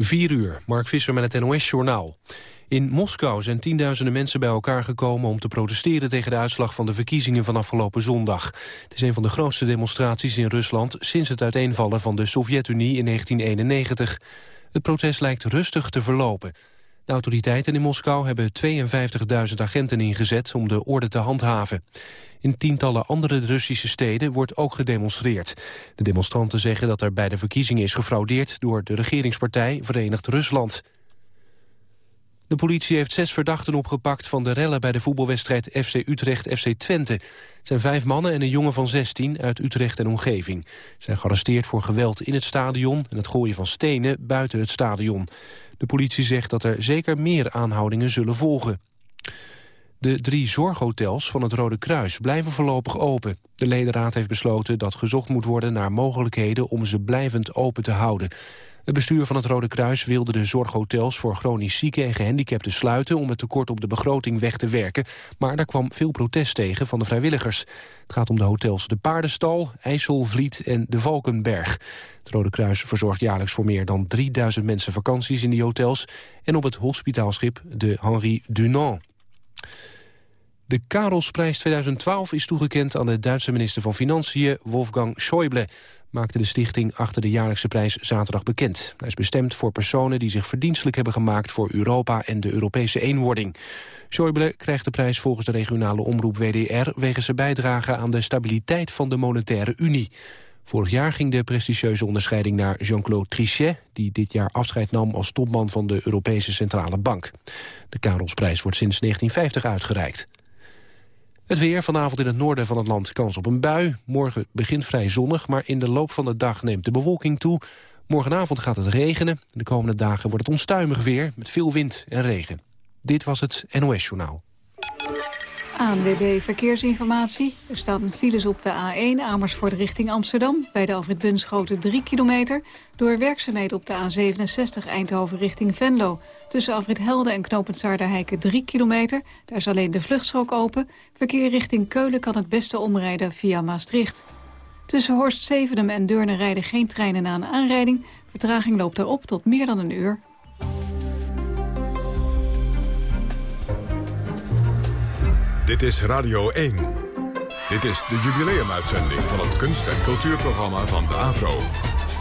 4 uur, Mark Visser met het NOS-journaal. In Moskou zijn tienduizenden mensen bij elkaar gekomen om te protesteren tegen de uitslag van de verkiezingen van afgelopen zondag. Het is een van de grootste demonstraties in Rusland sinds het uiteenvallen van de Sovjet-Unie in 1991. Het protest lijkt rustig te verlopen. De autoriteiten in Moskou hebben 52.000 agenten ingezet om de orde te handhaven. In tientallen andere Russische steden wordt ook gedemonstreerd. De demonstranten zeggen dat er bij de verkiezingen is gefraudeerd... door de regeringspartij Verenigd Rusland. De politie heeft zes verdachten opgepakt van de rellen bij de voetbalwedstrijd FC Utrecht-FC Twente. Het zijn vijf mannen en een jongen van 16 uit Utrecht en omgeving. Ze zijn gearresteerd voor geweld in het stadion en het gooien van stenen buiten het stadion. De politie zegt dat er zeker meer aanhoudingen zullen volgen. De drie zorghotels van het Rode Kruis blijven voorlopig open. De ledenraad heeft besloten dat gezocht moet worden naar mogelijkheden om ze blijvend open te houden. Het bestuur van het Rode Kruis wilde de zorghotels voor chronisch zieken en gehandicapten sluiten om het tekort op de begroting weg te werken. Maar daar kwam veel protest tegen van de vrijwilligers. Het gaat om de hotels De Paardenstal, IJsselvliet en De Valkenberg. Het Rode Kruis verzorgt jaarlijks voor meer dan 3000 mensen vakanties in die hotels en op het hospitaalschip de Henri Dunant. De Karelsprijs 2012 is toegekend aan de Duitse minister van Financiën Wolfgang Schäuble maakte de stichting achter de jaarlijkse prijs zaterdag bekend. Hij is bestemd voor personen die zich verdienstelijk hebben gemaakt voor Europa en de Europese eenwording. Schäuble krijgt de prijs volgens de regionale omroep WDR wegens zijn bijdrage aan de stabiliteit van de monetaire unie. Vorig jaar ging de prestigieuze onderscheiding naar Jean-Claude Trichet... die dit jaar afscheid nam als topman van de Europese Centrale Bank. De Karelsprijs wordt sinds 1950 uitgereikt. Het weer vanavond in het noorden van het land kans op een bui. Morgen begint vrij zonnig, maar in de loop van de dag neemt de bewolking toe. Morgenavond gaat het regenen. De komende dagen wordt het onstuimig weer met veel wind en regen. Dit was het NOS Journaal. ANWB Verkeersinformatie. Er staan files op de A1 Amersfoort richting Amsterdam... bij de Alfred Bunschoten 3 kilometer... door werkzaamheden op de A67 Eindhoven richting Venlo... Tussen Afrit Helden en knooppunt Zaarderheiken 3 kilometer. Daar is alleen de vluchtstrook open. Verkeer richting Keulen kan het beste omrijden via Maastricht. Tussen Horst Zevenum en Deurne rijden geen treinen na een aanrijding. Vertraging loopt erop tot meer dan een uur. Dit is Radio 1. Dit is de jubileumuitzending van het kunst- en cultuurprogramma van de AVRO.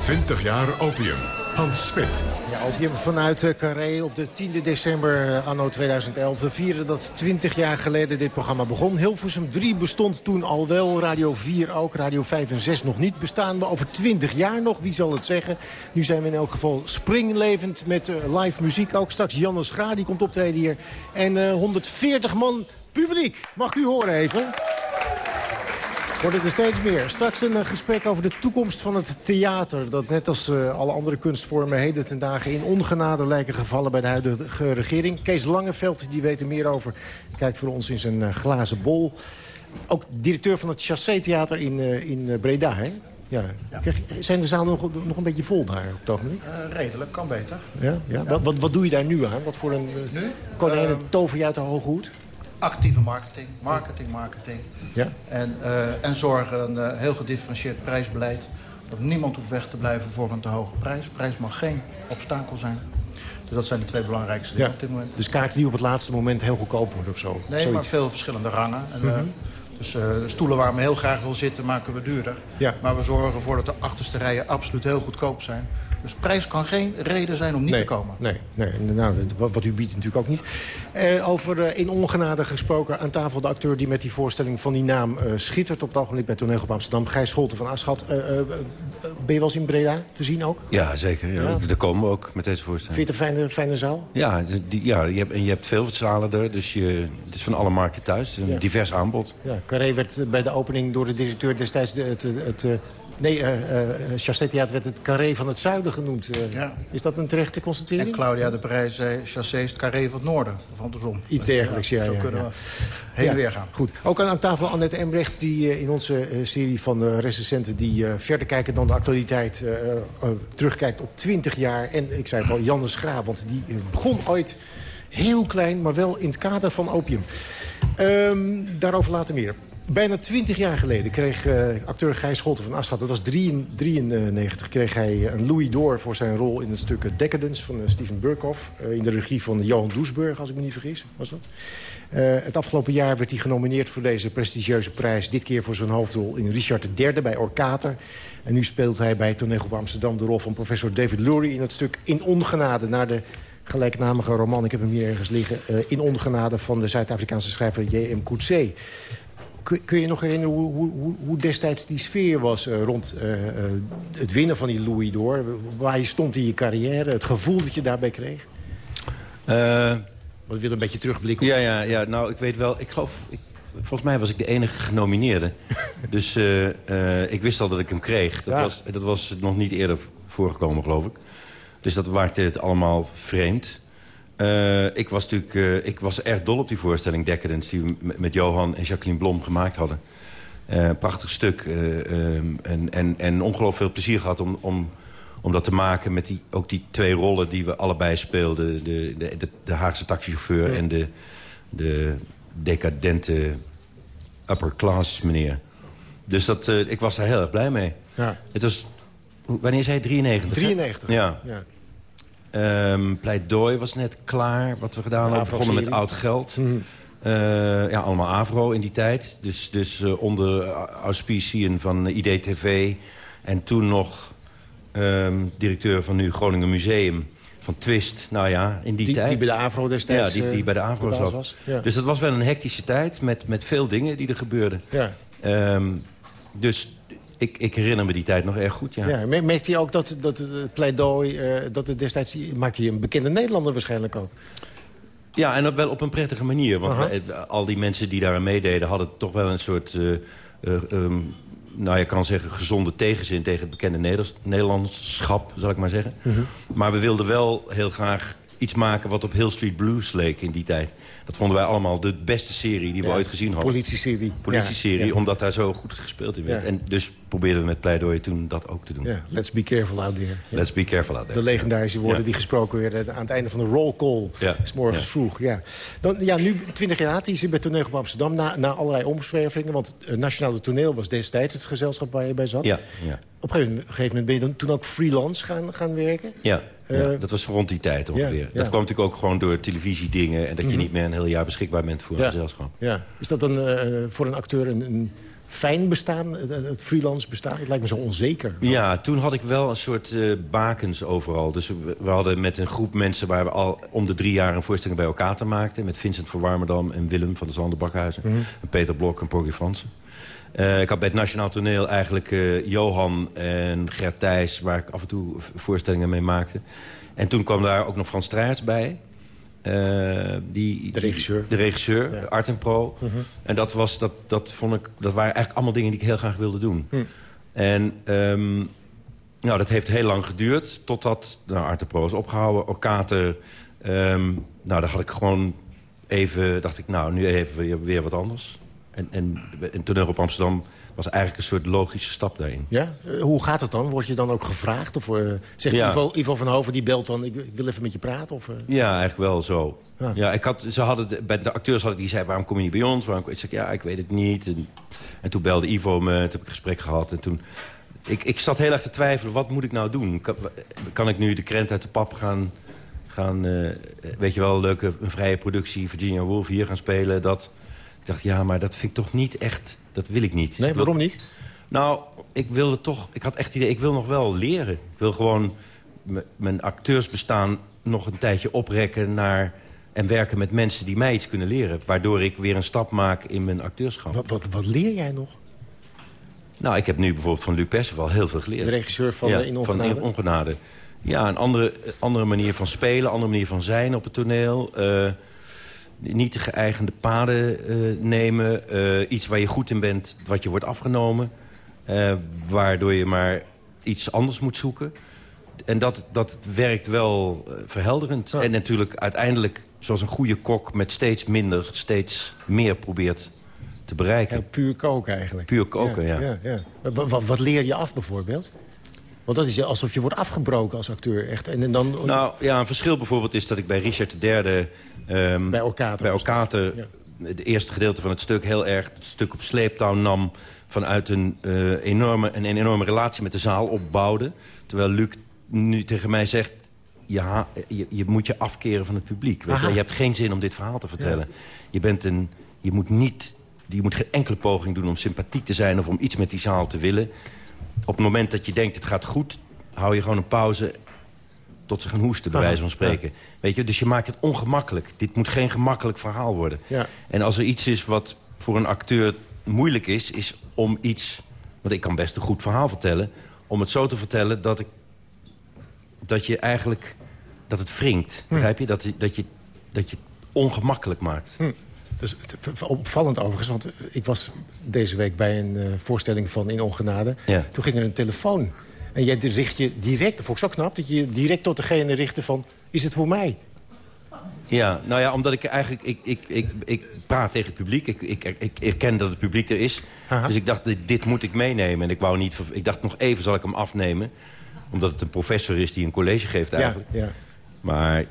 20 jaar opium. Hans Smit. Ja, opium vanuit uh, Carré op de 10 december uh, anno 2011. We vieren dat 20 jaar geleden dit programma begon. Hilversum 3 bestond toen al wel, Radio 4 ook, Radio 5 en 6 nog niet. Bestaan we over 20 jaar nog, wie zal het zeggen? Nu zijn we in elk geval springlevend met uh, live muziek ook. Straks Janne Scha, die komt optreden hier. En 140 man publiek. Mag u horen even? Wordt er steeds meer. Straks een gesprek over de toekomst van het theater. Dat net als uh, alle andere kunstvormen heden ten dagen in ongenade lijken gevallen bij de huidige regering. Kees Langeveld, die weet er meer over. Kijkt voor ons in zijn uh, glazen bol. Ook directeur van het Chassé Theater in, uh, in Breda, hè? Ja. ja. Zijn de zalen nog, nog een beetje vol daar op het ogenblik? redelijk, kan beter. Ja? ja? Wat, wat, wat doe je daar nu aan? Wat voor een nu? konijnen tover je uit de hoge hoed? Actieve marketing, marketing, marketing. Ja? En, uh, en zorgen een uh, heel gedifferentieerd prijsbeleid. Dat niemand hoeft weg te blijven voor een te hoge prijs. Prijs mag geen obstakel zijn. Dus dat zijn de twee belangrijkste dingen ja. op dit moment. Dus kaarten die op het laatste moment heel goedkoop worden of zo? Nee, Zoiets. maar veel verschillende rangen. En, mm -hmm. Dus uh, de stoelen waar men heel graag wil zitten maken we duurder. Ja. Maar we zorgen ervoor dat de achterste rijen absoluut heel goedkoop zijn. Dus prijs kan geen reden zijn om niet nee, te komen. Nee, nee nou, wat, wat, u biedt natuurlijk ook niet. Uh, over uh, in ongenade gesproken aan tafel de acteur... die met die voorstelling van die naam uh, schittert op het ogenblik bij Toneel op Amsterdam. Gijs Scholten van Aschat. ben je wel eens in Breda te zien ook? Ja, zeker. Ja. Ja. Daar komen we ook met deze voorstelling. Vind je het een fijne, fijne zaal? Ja, die, ja je hebt, en je hebt veel zalen er. Dus je, het is van alle markten thuis. Een Ja. divers aanbod. Ja, Carré werd bij de opening door de directeur destijds... De, het, het, het, nee, uh, werd het Carré van het Zuiden genoemd. Ja. Is dat een terechte En constatering? Claudia de Prijs zei, chassé is het carré van het noorden. Of andersom. Iets dergelijks, ja, Zo kunnen we heen en Ja, weer gaan. Goed. Ook aan, tafel Annette Embrecht, die in onze serie van recensenten... die verder kijken dan de actualiteit, terugkijkt op 20 jaar. En ik zei het al, Janne Schraap, want die begon ooit heel klein... maar wel in het kader van opium. Ehm, daarover later meer. Bijna twintig jaar geleden kreeg uh, acteur Gijs Scholten van Aschat... dat was 93, kreeg hij een Louis d'Or voor zijn rol in het stuk Decadence... van Steven Burkhoff, in de regie van Johan Doesburg, als ik me niet vergis. Was dat? het afgelopen jaar werd hij genomineerd voor deze prestigieuze prijs. Dit keer voor zijn hoofdrol in Richard III bij Orkater. En nu speelt hij bij Toneel Amsterdam de rol van professor David Lurie... in het stuk In Ongenade, naar de gelijknamige roman... ik heb hem hier ergens liggen, In Ongenade van de Zuid-Afrikaanse schrijver J.M. Coetzee kun, je nog herinneren hoe, hoe, hoe destijds die sfeer was... Uh, rond uh, het winnen van die Louis d'Or? Waar je stond in je carrière? Het gevoel dat je daarbij kreeg? Uh, ik wil een beetje terugblikken. Ja, ja, ja, nou, ik weet wel... Ik geloof... Ik, volgens mij was ik de enige genomineerde. dus ik wist al dat ik hem kreeg. Dat, was, dat was nog niet eerder voorgekomen, geloof ik. Dus dat maakte het allemaal vreemd. Uh, ik was natuurlijk uh, ik was erg dol op die voorstelling Decadence... die we met Johan en Jacqueline Blom gemaakt hadden. Uh, prachtig stuk. Um, en, en, en ongelooflijk veel plezier gehad om, om, om dat te maken... met die, ook die twee rollen die we allebei speelden. De, de, de, de Haagse taxichauffeur en de, de decadente upper class meneer. Dus dat, ik was daar heel erg blij mee. Ja. Het was, wanneer zei je? 93? 93. Ja. ja. Um, pleidooi was net klaar, wat we gedaan hebben. We begonnen met oud geld. Mm. Uh, ja, allemaal Avro in die tijd. Dus, dus uh, onder auspiciën van IDTV. En toen nog um, directeur van nu Groningen Museum van Twist, nou ja, in die, die tijd. Die bij de AVRO destijds Ja, die, die bij de AVRO zat. Was, ja. Dus dat was wel een hectische tijd met, met veel dingen die er gebeurden. Ja. Um, dus ik, ik, herinner me die tijd nog erg goed, ja. ja merkt hij ook dat, dat het pleidooi... Uh, dat het destijds... Maakt hij een bekende Nederlander waarschijnlijk ook? Ja, en wel op een prettige manier. Want al die mensen die daar meededen... hadden toch wel een soort... Uh, uh, um, nou, je kan zeggen gezonde tegenzin tegen het bekende Nederlands, Nederlandschap, zal ik maar zeggen. Mm -hmm. Maar we wilden wel heel graag iets maken wat op Hill Street Blues leek in die tijd. Dat vonden wij allemaal de beste serie die we ooit gezien hadden. Politie-serie. Politie-serie, omdat daar zo goed gespeeld in werd. En dus probeerden we met pleidooi toen dat ook te doen. Let's be careful out there. Let's be careful out there. De legendarische woorden die gesproken werden aan het einde van de roll call. Ja. S morgens vroeg, ja. Dan, ja, nu 20 jaar die zit bij Toneel op Amsterdam. Na, na allerlei omzwervingen. Want het Nationale Toneel was destijds het gezelschap waar je bij zat. Ja, ja. Op een gegeven moment ben je dan toen ook freelance gaan, gaan werken. Ja. Ja, dat was rond die tijd ongeveer. Dat kwam natuurlijk ook gewoon door televisiedingen... en dat je mhm. niet meer een heel jaar beschikbaar bent voor een gezelschap. Ja. Is dat dan uh, voor een acteur een, een fijn bestaan, het freelance bestaan? Het lijkt me zo onzeker. Ja, toen had ik wel een soort uh, bakens overal. Dus we, hadden met een groep mensen waar we al om de drie jaar een voorstelling bij elkaar te maakten. Met Vincent van Warmerdam en Willem van de Zander Bakhuizen. Mhm. En Peter Blok en Porgy Fransen. Uh, ik had bij het Nationaal Toneel eigenlijk uh, Johan en Gert Thijs... waar ik af en toe voorstellingen mee maakte. En toen kwam daar ook nog Frans Strijers bij. Uh, die, de regisseur. De regisseur, ja. Art en Pro. -huh. En dat, was, dat, dat, vond ik, dat waren eigenlijk allemaal dingen die ik heel graag wilde doen. Uh. En um, nou, dat heeft heel lang geduurd. Totdat nou, Art en Pro is opgehouden. Orkater, um, nou, daar had ik gewoon even... dacht ik, nou, nu even weer wat anders. En, en, en toneel op Amsterdam was eigenlijk een soort logische stap daarin. Ja? Eh, hoe gaat het dan? Word je dan ook gevraagd? Of uh, zegt ja. Ivo, Ivo, van Hoven, die belt dan, ik, ik, wil even met je praten? Of, uh... Ja, eigenlijk wel zo. Ja. ja, ik had, ze hadden, bij de acteurs hadden die zei, waarom kom je niet bij ons? Waarom, ik zei, ja, ik weet het niet. En, en toen belde Ivo me, toen heb ik een gesprek gehad. En toen, ik, ik zat heel erg te twijfelen, wat moet ik nou doen? Kan, kan ik nu de krent uit de pap gaan... gaan uh, weet je wel, een leuke een vrije productie, Virginia Woolf hier gaan spelen, dat... Ik dacht, ja, maar dat vind ik toch niet echt... Dat wil ik niet. Nee, waarom niet? Nou, ik wilde toch... Ik had echt het idee, ik wil nog wel leren. Ik wil gewoon mijn acteursbestaan nog een tijdje oprekken naar... en werken met mensen die mij iets kunnen leren. Waardoor ik weer een stap maak in mijn acteurschap. Wat, wat, wat leer jij nog? Nou, ik heb nu bijvoorbeeld van Luc Perceval heel veel geleerd. De regisseur van ja, In Ongenade? Van In Ongenade. Ja, een andere, andere manier van spelen, een andere manier van zijn op het toneel... Uh, niet de geëigende paden uh, nemen. Uh, iets waar je goed in bent, wat je wordt afgenomen. Uh, waardoor je maar iets anders moet zoeken. En dat, dat werkt wel verhelderend. En natuurlijk uiteindelijk, zoals een goede kok... met steeds minder, steeds meer probeert te bereiken. Ja, puur koken eigenlijk. Puur koken, ja. ja. ja wat, wat, leer je af bijvoorbeeld? Want dat is alsof je wordt afgebroken als acteur. Echt. En, dan... Nou ja, een verschil bijvoorbeeld is dat ik bij Richard III... Um, bij Orkater. Bij het eerste gedeelte van het stuk heel erg het stuk op sleeptouw nam... vanuit een, uh, enorme, een, een enorme relatie met de zaal opbouwde. Terwijl Luc nu tegen mij zegt... Je, je, je, moet je afkeren van het publiek. Weet je? je? hebt geen zin om dit verhaal te vertellen. Je, bent een, je, moet niet, je moet geen enkele poging doen om sympathiek te zijn... of om iets met die zaal te willen. Op het moment dat je denkt het gaat goed... hou je gewoon een pauze tot ze gaan hoesten, bij wijze van spreken. Weet je? Dus je maakt het ongemakkelijk. Dit moet geen gemakkelijk verhaal worden. Ja. En als er iets is wat voor een acteur moeilijk is... is om iets... want ik kan best een goed verhaal vertellen... om het zo te vertellen dat, ik, dat je eigenlijk... dat het wringt, hm. begrijp je? Dat, dat, je? dat je het ongemakkelijk maakt. Hm. Dus opvallend overigens, want ik was deze week bij een uh, voorstelling van In Ongenade. Ja. Toen ging er een telefoon en jij richt je direct, dat vond ik zo knap... dat je direct tot degene richtte van, is het voor mij? Ja, nou ja, omdat ik eigenlijk... Ik, ik, ik, ik praat tegen het publiek. Ik, ik, ik erken dat het publiek er is. Dus ik dacht, dit, dit, moet ik meenemen. En ik, wou niet, ik dacht, nog even zal ik hem afnemen. Omdat het een professor is die een college geeft eigenlijk. Ja, ja. Maar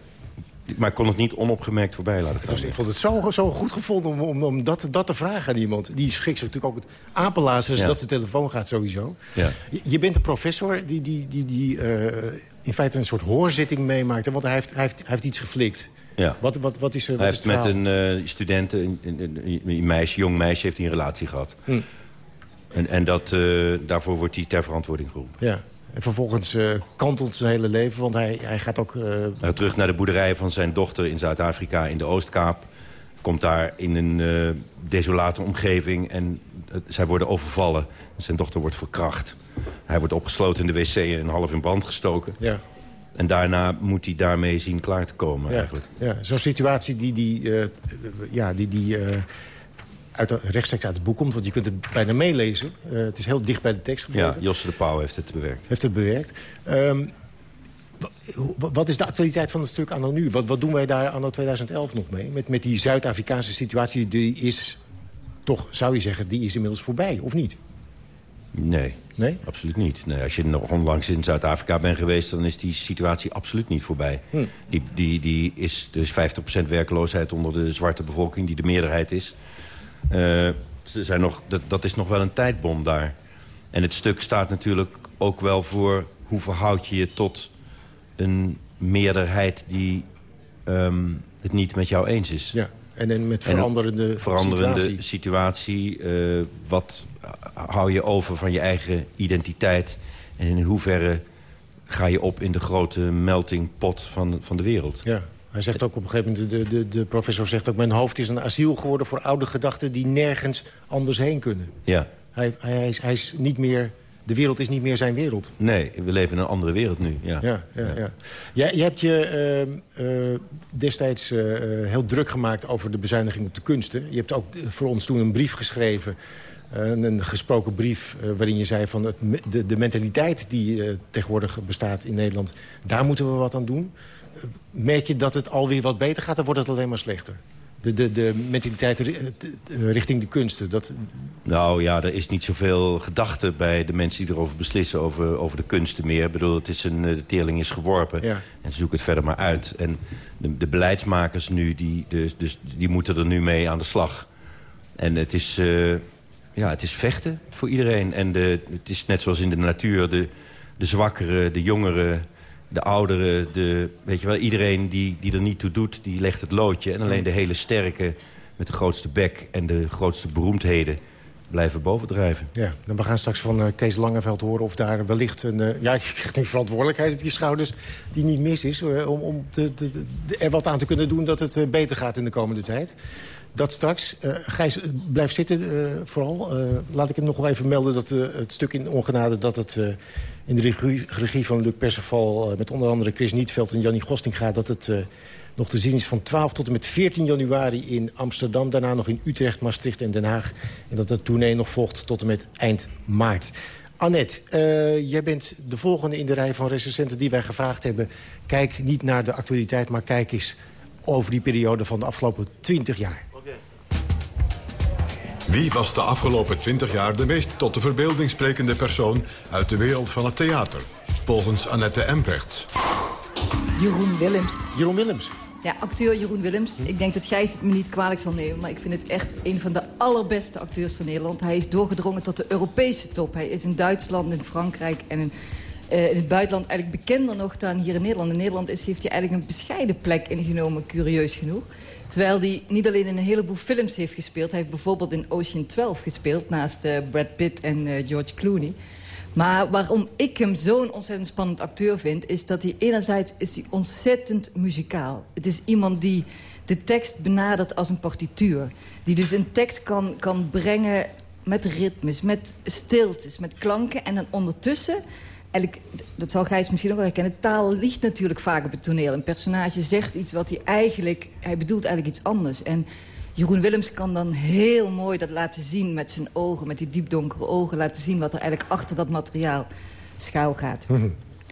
maar ik kon het niet onopgemerkt voorbij laten gaan. Was, ik vond het zo, zo goed gevonden om, om, om dat, dat te vragen aan iemand. Die schikt zich natuurlijk ook het apenlazen ja. dat zijn telefoon gaat sowieso. Ja. Je, je, bent een professor die, die, die, die uh, in feite een soort hoorzitting meemaakt. Want hij heeft, hij heeft, hij heeft iets geflikt. Ja. Wat, wat, wat is er? Hij heeft met een uh, student, een, een, een, meisje, jong meisje, heeft hij een relatie gehad. Hm. En, en dat, uh, daarvoor wordt hij ter verantwoording geroepen. Ja. En vervolgens uh, kantelt zijn hele leven, want hij, hij gaat ook... Uh... terug naar de boerderij van zijn dochter in Zuid-Afrika, in de Oostkaap. Komt daar in een uh, desolate omgeving en zij worden overvallen. Zijn dochter wordt verkracht. Hij wordt opgesloten in de wc en half in brand gestoken. Ja. En daarna moet hij daarmee zien klaar te komen ja. eigenlijk. Ja, zo'n situatie die, die, ja, die, die uit de, rechtstreeks uit het boek komt. Want je kunt het bijna meelezen. Uh, het is heel dicht bij de tekst gebleven. Ja, Josse de Pauw heeft het bewerkt. Heeft het bewerkt. Um, wat is de actualiteit van het stuk anno nu? Wat, wat doen wij daar anno 2011 nog mee? Met, met die Zuid-Afrikaanse situatie, die is toch, zou je zeggen, die is inmiddels voorbij, of niet? Nee, nee? absoluut niet. Nee, als je nog onlangs in Zuid-Afrika bent geweest... dan is die situatie absoluut niet voorbij. Hm. Die, die, die is dus 50% werkloosheid onder de zwarte bevolking... die de meerderheid is. Uh, ze zijn nog, dat, dat is nog wel een tijdbom daar. En het stuk staat natuurlijk ook wel voor... hoe verhoud je je tot een meerderheid die um, het niet met jou eens is. Ja, en, en met veranderende, en veranderende situatie. situatie uh, wat hou je over van je eigen identiteit... en in hoeverre ga je op in de grote melting pot van, van de wereld. Ja, hij zegt ook op een gegeven moment, de, de, de professor zegt ook... mijn hoofd is een asiel geworden voor oude gedachten die nergens anders heen kunnen. Ja. Hij, hij, is, hij is niet meer de wereld is niet meer zijn wereld. Nee, we leven in een andere wereld nu. Ja. Ja, ja, ja. Jij, jij hebt je uh, uh, destijds uh, heel druk gemaakt over de bezuiniging op de kunsten. Je hebt ook voor ons toen een brief geschreven... een gesproken brief waarin je zei van het, de, de mentaliteit die tegenwoordig bestaat in Nederland... daar moeten we wat aan doen merk je dat het alweer wat beter gaat... dan wordt het alleen maar slechter. De, de, de mentaliteit richting de kunsten. Dat... Nou ja, er is niet zoveel gedachte bij de mensen die erover beslissen... over, over de kunsten meer. Ik bedoel, het is een, de teerling is geworpen. En ze zoeken het verder maar uit. En de, de beleidsmakers nu, die, dus, dus, die moeten er nu mee aan de slag. En het is, uh, ja, het is vechten voor iedereen. En de, het is net zoals in de natuur. De, de zwakkeren, de jongeren de ouderen, de, weet je wel, iedereen die, die er niet toe doet, die legt het loodje. En alleen de hele sterke met de grootste bek en de grootste beroemdheden blijven bovendrijven. Ja, dan we gaan straks van uh, Kees Langeveld horen of daar wellicht een... Uh, ja, je krijgt nu verantwoordelijkheid op je schouders die niet mis is... Om, om te, er wat aan te kunnen doen dat het beter gaat in de komende tijd. Dat straks. Gijs, blijf zitten vooral. laat ik hem nog wel even melden dat het stuk in Ongenade... dat het in de regie, regie van Luc Perceval... met onder andere Chris Nietveld en Jannie Gosting gaat... dat het nog te zien is van 12 tot en met 14 januari in Amsterdam. Daarna nog in Utrecht, Maastricht en Den Haag. En dat het tournee nog volgt tot en met eind maart. Annette, uh, jij bent de volgende in de rij van recensenten die wij gevraagd hebben. Kijk niet naar de actualiteit, maar kijk eens over die periode van de afgelopen 20 jaar. Wie was de afgelopen 20 jaar de meest tot de verbeelding sprekende persoon uit de wereld van het theater? volgens Annette Emperts. Jeroen Willems. Jeroen Willems. Ja, acteur Jeroen Willems. Ik denk dat Gijs het me niet kwalijk zal nemen... maar ik vind het echt een van de allerbeste acteurs van Nederland. Hij is doorgedrongen tot de Europese top. Hij is in Duitsland, in Frankrijk en in, uh, in het buitenland eigenlijk bekender nog dan hier in Nederland. In Nederland is, heeft hij eigenlijk een bescheiden plek ingenomen, curieus genoeg. Terwijl hij niet alleen in een heleboel films heeft gespeeld. Hij heeft bijvoorbeeld in Ocean 12 gespeeld... naast uh, Brad Pitt en uh, George Clooney. Maar waarom ik hem zo'n ontzettend spannend acteur vind... is dat hij enerzijds is hij ontzettend muzikaal. Het is iemand die de tekst benadert als een partituur. Die dus een tekst kan, kan brengen met ritmes, met stiltes, met klanken. En dan ondertussen, eigenlijk, dat zal Gijs misschien ook wel herkennen... taal ligt natuurlijk vaak op het toneel. Een personage zegt iets wat hij eigenlijk... hij bedoelt eigenlijk iets anders. En Jeroen Willems kan dan heel mooi dat laten zien met zijn ogen... met die diepdonkere ogen laten zien wat er eigenlijk achter dat materiaal schuil gaat.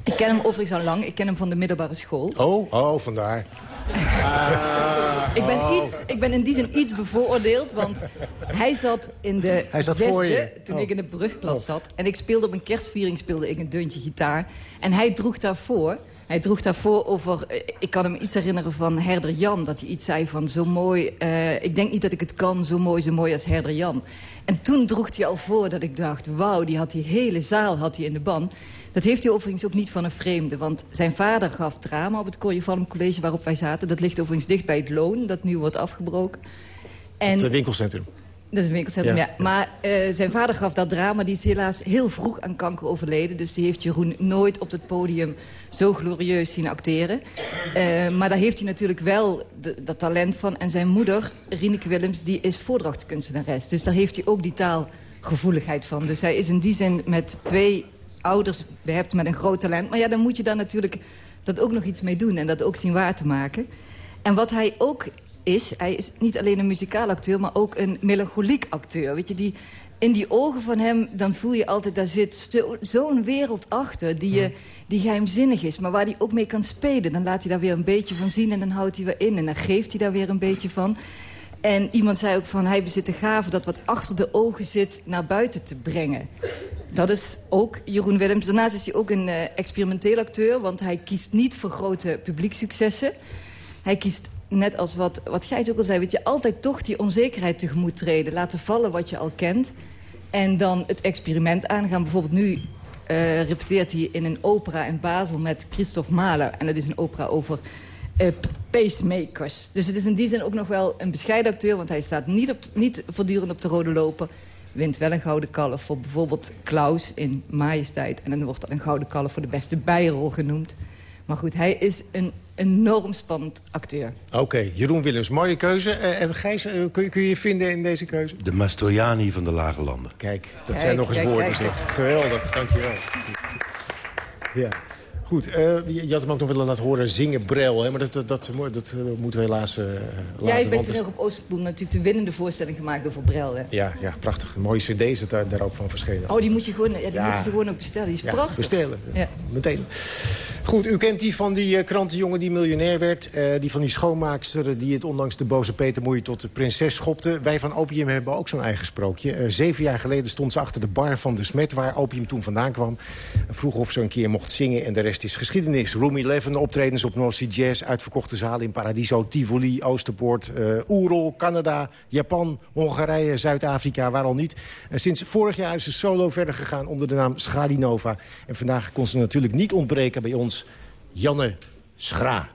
Ik ken hem overigens al lang. Ik ken hem van de middelbare school. Oh, oh vandaar. ik, ben iets, ik ben in die zin iets bevooroordeeld, want hij zat in de Hij zat zesde toen Oh. ik in de brugklas Oh. zat. En ik speelde op een kerstviering speelde ik een deuntje gitaar. En hij droeg daarvoor... Hij droeg daarvoor over, eh, ik kan hem iets herinneren van Herder Jan. Dat hij iets zei van zo mooi, eh, ik denk niet dat ik het kan, zo mooi, zo mooi als Herder Jan. En toen droeg hij al voor dat ik dacht, wauw, die had die hele zaal had hij in de ban. Dat heeft hij overigens ook niet van een vreemde. Want zijn vader gaf drama op het Corrie Valm College waarop wij zaten. Dat ligt overigens dicht bij het loon, dat nu wordt afgebroken. En Het winkelcentrum. dat is een winkelcentrum, Ja. ja. Maar eh, zijn vader gaf dat drama. Die is helaas heel vroeg aan kanker overleden. Dus die heeft Jeroen nooit op het podium zo glorieus zien acteren. Eh, maar daar heeft hij natuurlijk wel de- dat talent van. En zijn moeder, Rieneke Willems, die is voordrachtkunstenares. Dus daar heeft hij ook die taalgevoeligheid van. Dus hij is in die zin met twee ouders behept met een groot talent. Maar ja, dan moet je daar natuurlijk dat ook nog iets mee doen. En dat ook zien waar te maken. En wat hij ook is, hij is niet alleen een muzikaal acteur... maar ook een melancholiek acteur. Weet je, die, in die ogen van hem, dan voel je altijd... daar zit zo'n wereld achter die, je, die geheimzinnig is... maar waar hij ook mee kan spelen. Dan laat hij daar weer een beetje van zien en dan houdt hij weer in... en dan geeft hij daar weer een beetje van. En iemand zei ook van, hij bezit de gave... dat wat achter de ogen zit naar buiten te brengen. Dat is ook Jeroen Willems. Daarnaast is hij ook een eh, experimenteel acteur... want hij kiest niet voor grote publieksuccessen. Hij kiest, net als wat, wat Gijs ook al zei... weet je, altijd toch die onzekerheid tegemoet treden. Laten vallen wat je al kent. En dan het experiment aangaan. Bijvoorbeeld nu eh, repeteert hij in een opera in Basel met Christophe Mahler. En dat is een opera over eh, pacemakers. Dus het is in die zin ook nog wel een bescheiden acteur... want hij staat niet, op, niet voortdurend op de rode loper. Wint wel een gouden kalf voor bijvoorbeeld Klaus in Majesteit. En dan wordt dat een gouden kalf voor de beste bijrol genoemd. Maar goed, hij is een enorm spannend acteur. Oké, Jeroen Willems, mooie keuze. Eh, en Gijs, eh, kun, je- kun je je vinden in deze keuze? De Mastroianni van de Lage Landen. Kijk, dat Kijk, zijn nog eens kijk, woorden. kijk, zeg. Geweldig, dankjewel. Ja. Goed, eh, je je had hem ook nog willen laten horen zingen Brel. Hè? Maar dat, dat, dat, dat, eh, moeten we helaas Jij laten. hebt bij want Toneel op Oostpoel natuurlijk de winnende voorstelling gemaakt over Brel. Hè? Ja, ja, prachtig. Een mooie cd is daar, daar ook van verschenen. Oh, die moet je gewoon, ja, die Ja. moeten ze gewoon ook bestellen. Die is Ja, prachtig. bestellen. Ja. Meteen. Goed, u kent die van die krantenjongen die miljonair werd. die van die schoonmaakster die het ondanks de boze petermoei tot de prinses schopte. Wij van Opium hebben ook zo'n eigen sprookje. Zeven jaar geleden stond ze achter de bar van de Smet... waar Opium toen vandaan kwam. Vroeg of ze een keer mocht zingen en de rest is geschiedenis. Room 11, optredens op North Sea Jazz... uitverkochte zalen in Paradiso, Tivoli, Oosterpoort... eh Oerol, Canada, Japan, Hongarije, Zuid-Afrika, waar al niet. En sinds vorig jaar is ze solo verder gegaan onder de naam Schalinova. En vandaag kon ze natuurlijk niet ontbreken bij ons... Janne Schra.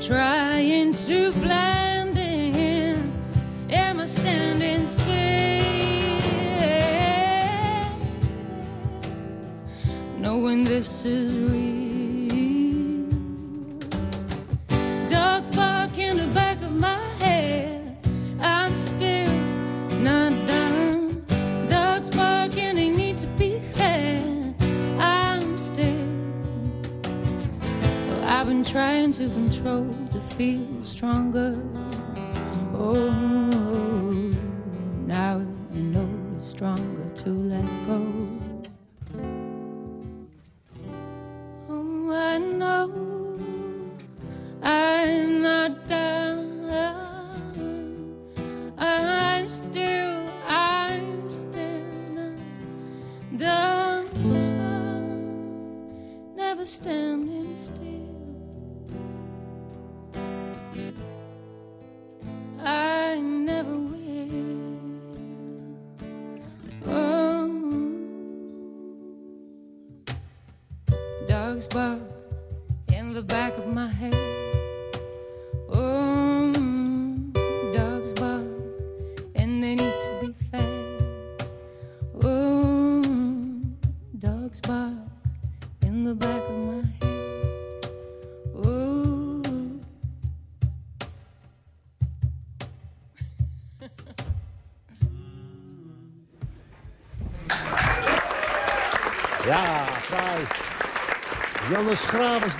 Trying to blend in. Am I standing still? Knowing this is real. Trying to control to feel stronger. Oh,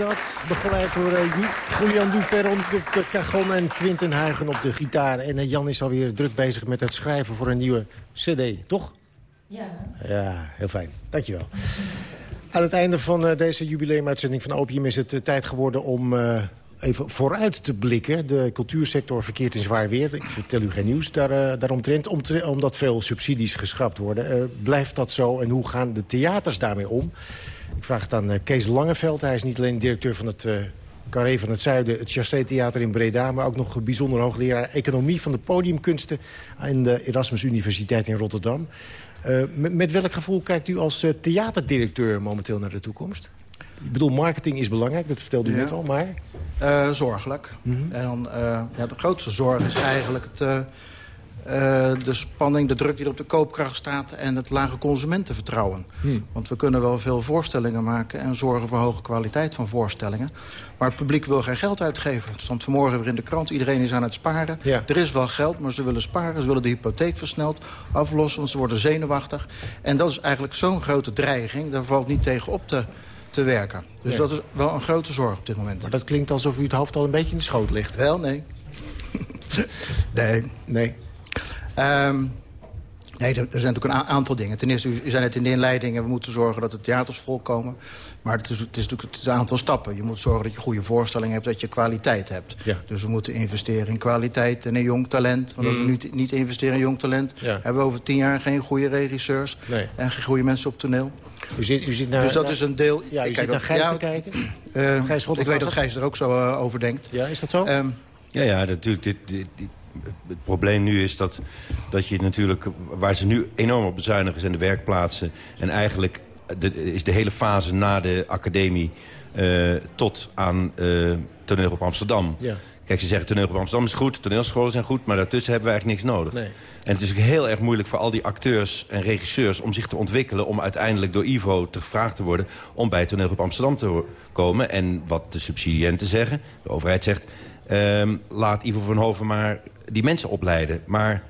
dat, begeleid door uh, Julian Duperron op de cajon en Quinten Huigen op de gitaar. En eh, Jan is alweer druk bezig met het schrijven voor een nieuwe cd, toch? Ja. Ja, heel fijn. Dankjewel. Aan het einde van eh, deze jubileumuitzending van Opium is het eh, tijd geworden om eh, even vooruit te blikken. De cultuursector verkeert in zwaar weer. Ik vertel u geen nieuws daar, eh, daaromtrent, omtre- omdat veel subsidies geschrapt worden. Eh, blijft dat zo en hoe gaan de theaters daarmee om? Ik vraag het aan eh, Kees Langeveld. Hij is niet alleen directeur van het... eh Carré van het Zuiden, het Chasté Theater in Breda... maar ook nog bijzonder hoogleraar economie van de podiumkunsten... aan de Erasmus Universiteit in Rotterdam. Eh, met, met welk gevoel kijkt u als theaterdirecteur momenteel naar de toekomst? Ik bedoel, marketing is belangrijk, dat vertelde u Ja. net al, maar... Zorgelijk. En dan, ja, de grootste zorg is eigenlijk het, de spanning, de druk die er op de koopkracht staat... en het lage consumentenvertrouwen. Want we kunnen wel veel voorstellingen maken... en zorgen voor hoge kwaliteit van voorstellingen. Maar het publiek wil geen geld uitgeven. Het stond vanmorgen weer in de krant. Iedereen is aan het sparen. Ja. Er is wel geld, maar ze willen sparen. Ze willen de hypotheek versneld aflossen, want ze worden zenuwachtig. En dat is eigenlijk zo'n grote dreiging. Daar valt niet tegen op te, te werken. Dus Ja. dat is wel een grote zorg op dit moment. Maar dat klinkt alsof u het hoofd al een beetje in de schoot ligt. Wel, nee. nee. Nee. Ehm, nee, er, er zijn natuurlijk een aantal dingen. Ten eerste, u zei net in de inleiding... we moeten zorgen dat de theaters volkomen. Maar het is, het is natuurlijk het is een aantal stappen. Je moet zorgen dat je goede voorstellingen hebt, dat je kwaliteit hebt. Ja. Dus we moeten investeren in kwaliteit en in jong talent. Want als we nu t- niet investeren in jong talent... Ja. hebben we over tien jaar geen goede regisseurs... Nee. en geen goede mensen op toneel. U zit, u zit naar, dus dat naar- is een deel... Ja, u Ik zit naar Gijs ja, te kijken. eh, Gijs Schotten ik weet dat het? Gijs er ook zo eh, over denkt. Ja, is dat zo? Ehm, Ja, ja, natuurlijk. Dit, dit, dit- het probleem nu is dat, dat je natuurlijk... waar ze nu enorm op bezuinigen zijn de werkplaatsen. En eigenlijk de, is de hele fase na de academie... eh, tot aan eh toneel op Amsterdam. Ja. Kijk, ze zeggen toneel op Amsterdam is goed, toneelscholen zijn goed... maar daartussen hebben we eigenlijk niks nodig. Nee. En het is ook heel erg moeilijk voor al die acteurs en regisseurs... om zich te ontwikkelen, om uiteindelijk door Ivo te gevraagd te worden... om bij toneel op Amsterdam te komen. En wat de subsidiënten zeggen, de overheid zegt... ehm, laat Ivo van Hoven maar die mensen opleiden. Maar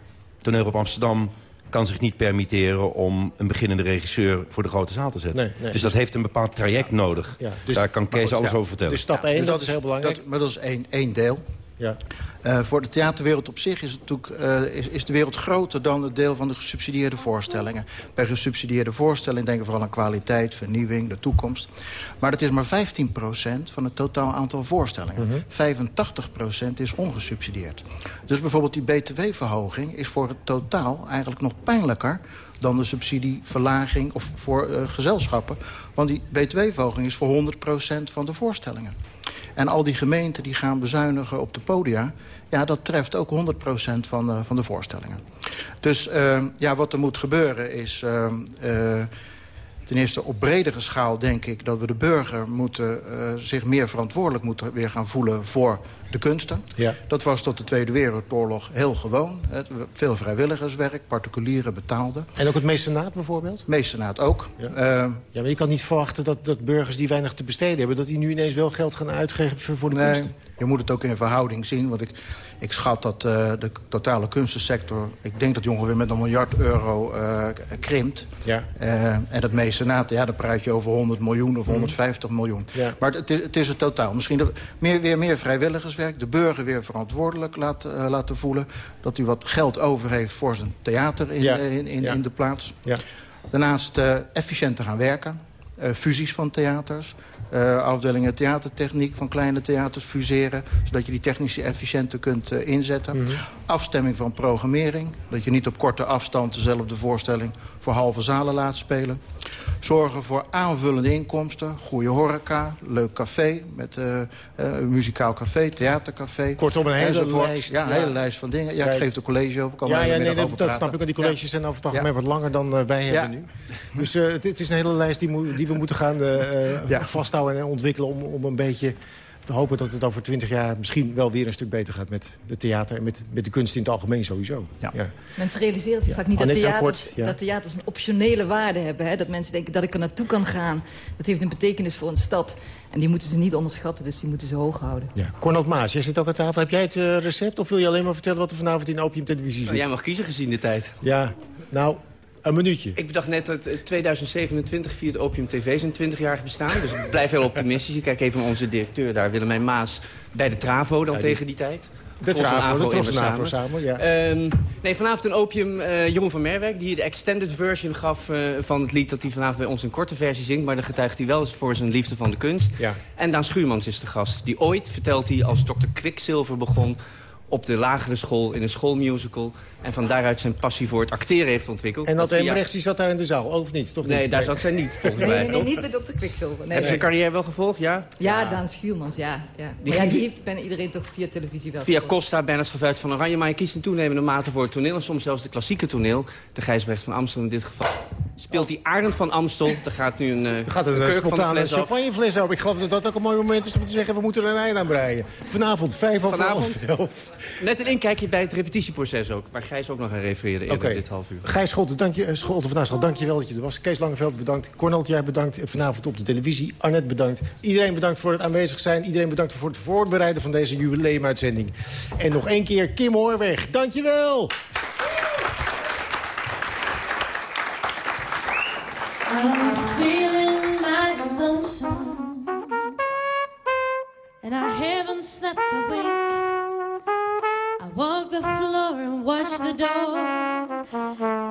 toneel op Amsterdam kan zich niet permitteren... om een beginnende regisseur voor de grote zaal te zetten. Nee, nee. Dus dat heeft een bepaald traject nodig. Ja, dus- Daar kan Kees goed, alles ja. over vertellen. Dus stap Ja, 1, dus dat, is heel belangrijk. dat- maar dat is één, één deel. Ja. Uh, voor de theaterwereld op zich is, het natuurlijk, uh, is, is, de wereld groter dan het deel van de gesubsidieerde voorstellingen. Bij gesubsidieerde voorstellingen denken we vooral aan kwaliteit, vernieuwing, de toekomst. Maar het is maar 15% van het totaal aantal voorstellingen. Mm -hmm. 85% is ongesubsidieerd. Dus bijvoorbeeld die btw-verhoging is voor het totaal eigenlijk nog pijnlijker dan de subsidieverlaging of voor uh, gezelschappen. Want die btw-verhoging is voor 100% van de voorstellingen. En al die gemeenten die gaan bezuinigen op de podia... ja, dat treft ook 100% van, uh, van de voorstellingen. Dus uh, ja, wat er moet gebeuren is... Ten eerste op bredere schaal denk ik dat we de burger moeten, uh, zich meer verantwoordelijk moeten weer gaan voelen voor de kunsten. Ja. Dat was tot de Tweede Wereldoorlog heel gewoon. Hè. Veel vrijwilligerswerk, particulieren betaalden. En ook het mecenaat bijvoorbeeld? Mecenaat ook. Ja. Uh, ja, maar je kan niet verwachten dat, dat burgers die weinig te besteden hebben... dat die nu ineens wel geld gaan uitgeven voor de nee, kunsten. Je moet het ook in verhouding zien. Want ik, ik schat dat uh, de totale kunstensector... ik denk dat ongeveer met een miljard euro uh, krimpt. Ja. Uh, en het mecenaat, ja, dan praat je over 100 miljoen of 150 mm. miljoen. Ja. Maar het, het is het totaal. Misschien de, meer, weer meer vrijwilligerswerk. De burger weer verantwoordelijk laat, laten voelen. Dat hij wat geld over heeft voor zijn theater in, ja. in, in, in, de plaats. Ja. Daarnaast efficiënter gaan werken. Fusies van theaters. Uh, afdelingen theatertechniek van kleine theaters fuseren... zodat je die technische efficiënter kunt uh, inzetten. Mhm. Mm -hmm. Afstemming van programmering. Dat je niet op korte afstand dezelfde voorstelling... voor halve zalen laat spelen. Zorgen voor aanvullende inkomsten. Goede horeca, leuk café... met muzikaal café, theatercafé. Kortom, een hele enzovoort. lijst. Ja, een hele lijst van dingen. Ja, ik geef de college over. Kan ja, ja nee, dat, dat snap ik. Die colleges zijn over het algemeen wat langer dan wij hebben nu. Dus het, het, is een hele lijst die, die we moeten gaan ja. vasthouden en ontwikkelen... Om, om een beetje te hopen dat het over twintig jaar misschien wel weer een stuk beter gaat met het theater en met, met de kunst in het algemeen sowieso. Ja. Ja. Mensen realiseren zich Ja. vaak niet dat theaters, ja. dat theaters een optionele waarde hebben. Hè? Dat mensen denken dat ik er naartoe kan gaan. Dat heeft een betekenis voor een stad. En die moeten ze niet onderschatten, dus die moeten ze hoog houden. Ja. Cornel Maas, jij zit ook aan tafel. Heb jij het uh, recept of wil je alleen maar vertellen wat er vanavond in Opium Televisie zit? Oh, jij mag kiezen gezien de tijd. Ja, nou, een minuutje. Ik bedacht net dat 2027 viert Opium TV zijn 20-jarig bestaan. Dus ik blijf heel optimistisch. Ik kijk even naar onze directeur daar, Willemijn Maas, bij de Travo dan Ja, tegen die tijd. De Travo, de Avro Tros in en we Avro samen, ja. Ehm, nee, vanavond een Opium uh, Jeroen van Merwijk... die de extended version gaf uh, van het lied dat hij vanavond bij ons een korte versie zingt... maar dan getuigt hij wel eens voor zijn liefde van de kunst. Ja. En Daan Schuurmans is de gast. Die ooit, vertelt hij, als Dr. Quicksilver begon op de lagere school in een schoolmusical... en van daaruit zijn passie voor het acteren heeft ontwikkeld. En dat via- Embrechts die zat daar in de zaal, of niet? Toch Nee, niet? daar zat zij niet, volgens Nee, mij. nee, nee, niet met Dr. Quicksilver. Nee, Hebben ze nee. zijn carrière wel gevolgd, ja? Ja, Daan Schuurmans, ja. ja. Die ja, die heeft bijna iedereen toch via televisie wel Via gevolgd. Costa, Bernard Schavuit van Oranje. Maar je kiest in toenemende mate voor het toneel. En soms zelfs de klassieke toneel. De Gijsbrecht van Amstel in dit geval. Speelt die Arend van Amstel. Er gaat nu een, eh, Er gaat een, een eh, spontane champagnefles op. Ik geloof dat dat ook een mooi moment is om te zeggen... we moeten er een eind aan breien. Vanavond, vijf over Vanavond? half elf. Net een inkijkje bij het repetitieproces ook. Waar Gijs ook nog aan refereerde eerder Oké. dit half uur. Gijs Scholte, dank je, eh, Scholte van dank je wel dat je er was. Kees Langeveld, bedankt. Cornel, jij bedankt. Vanavond op de televisie. Arnett, bedankt. Iedereen bedankt voor het aanwezig zijn. Iedereen bedankt voor het voorbereiden van deze jubileumuitzending. En nog één keer Kim Hoorweg. Dank je wel. I'm feeling mighty lonesome, and I haven't slept floor and watch the door,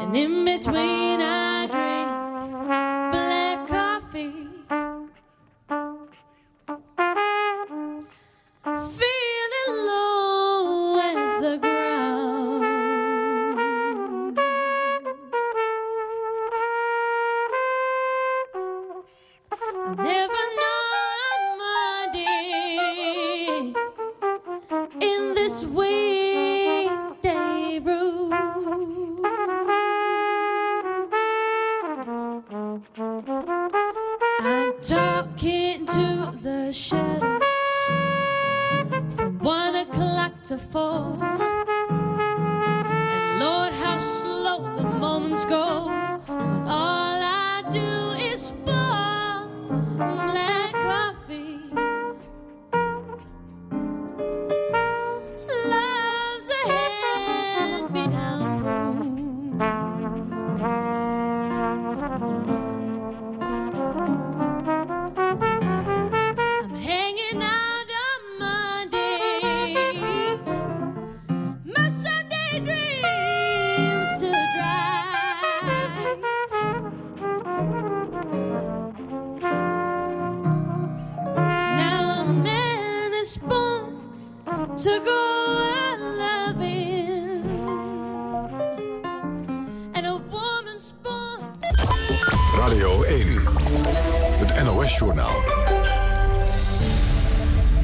and in between I drink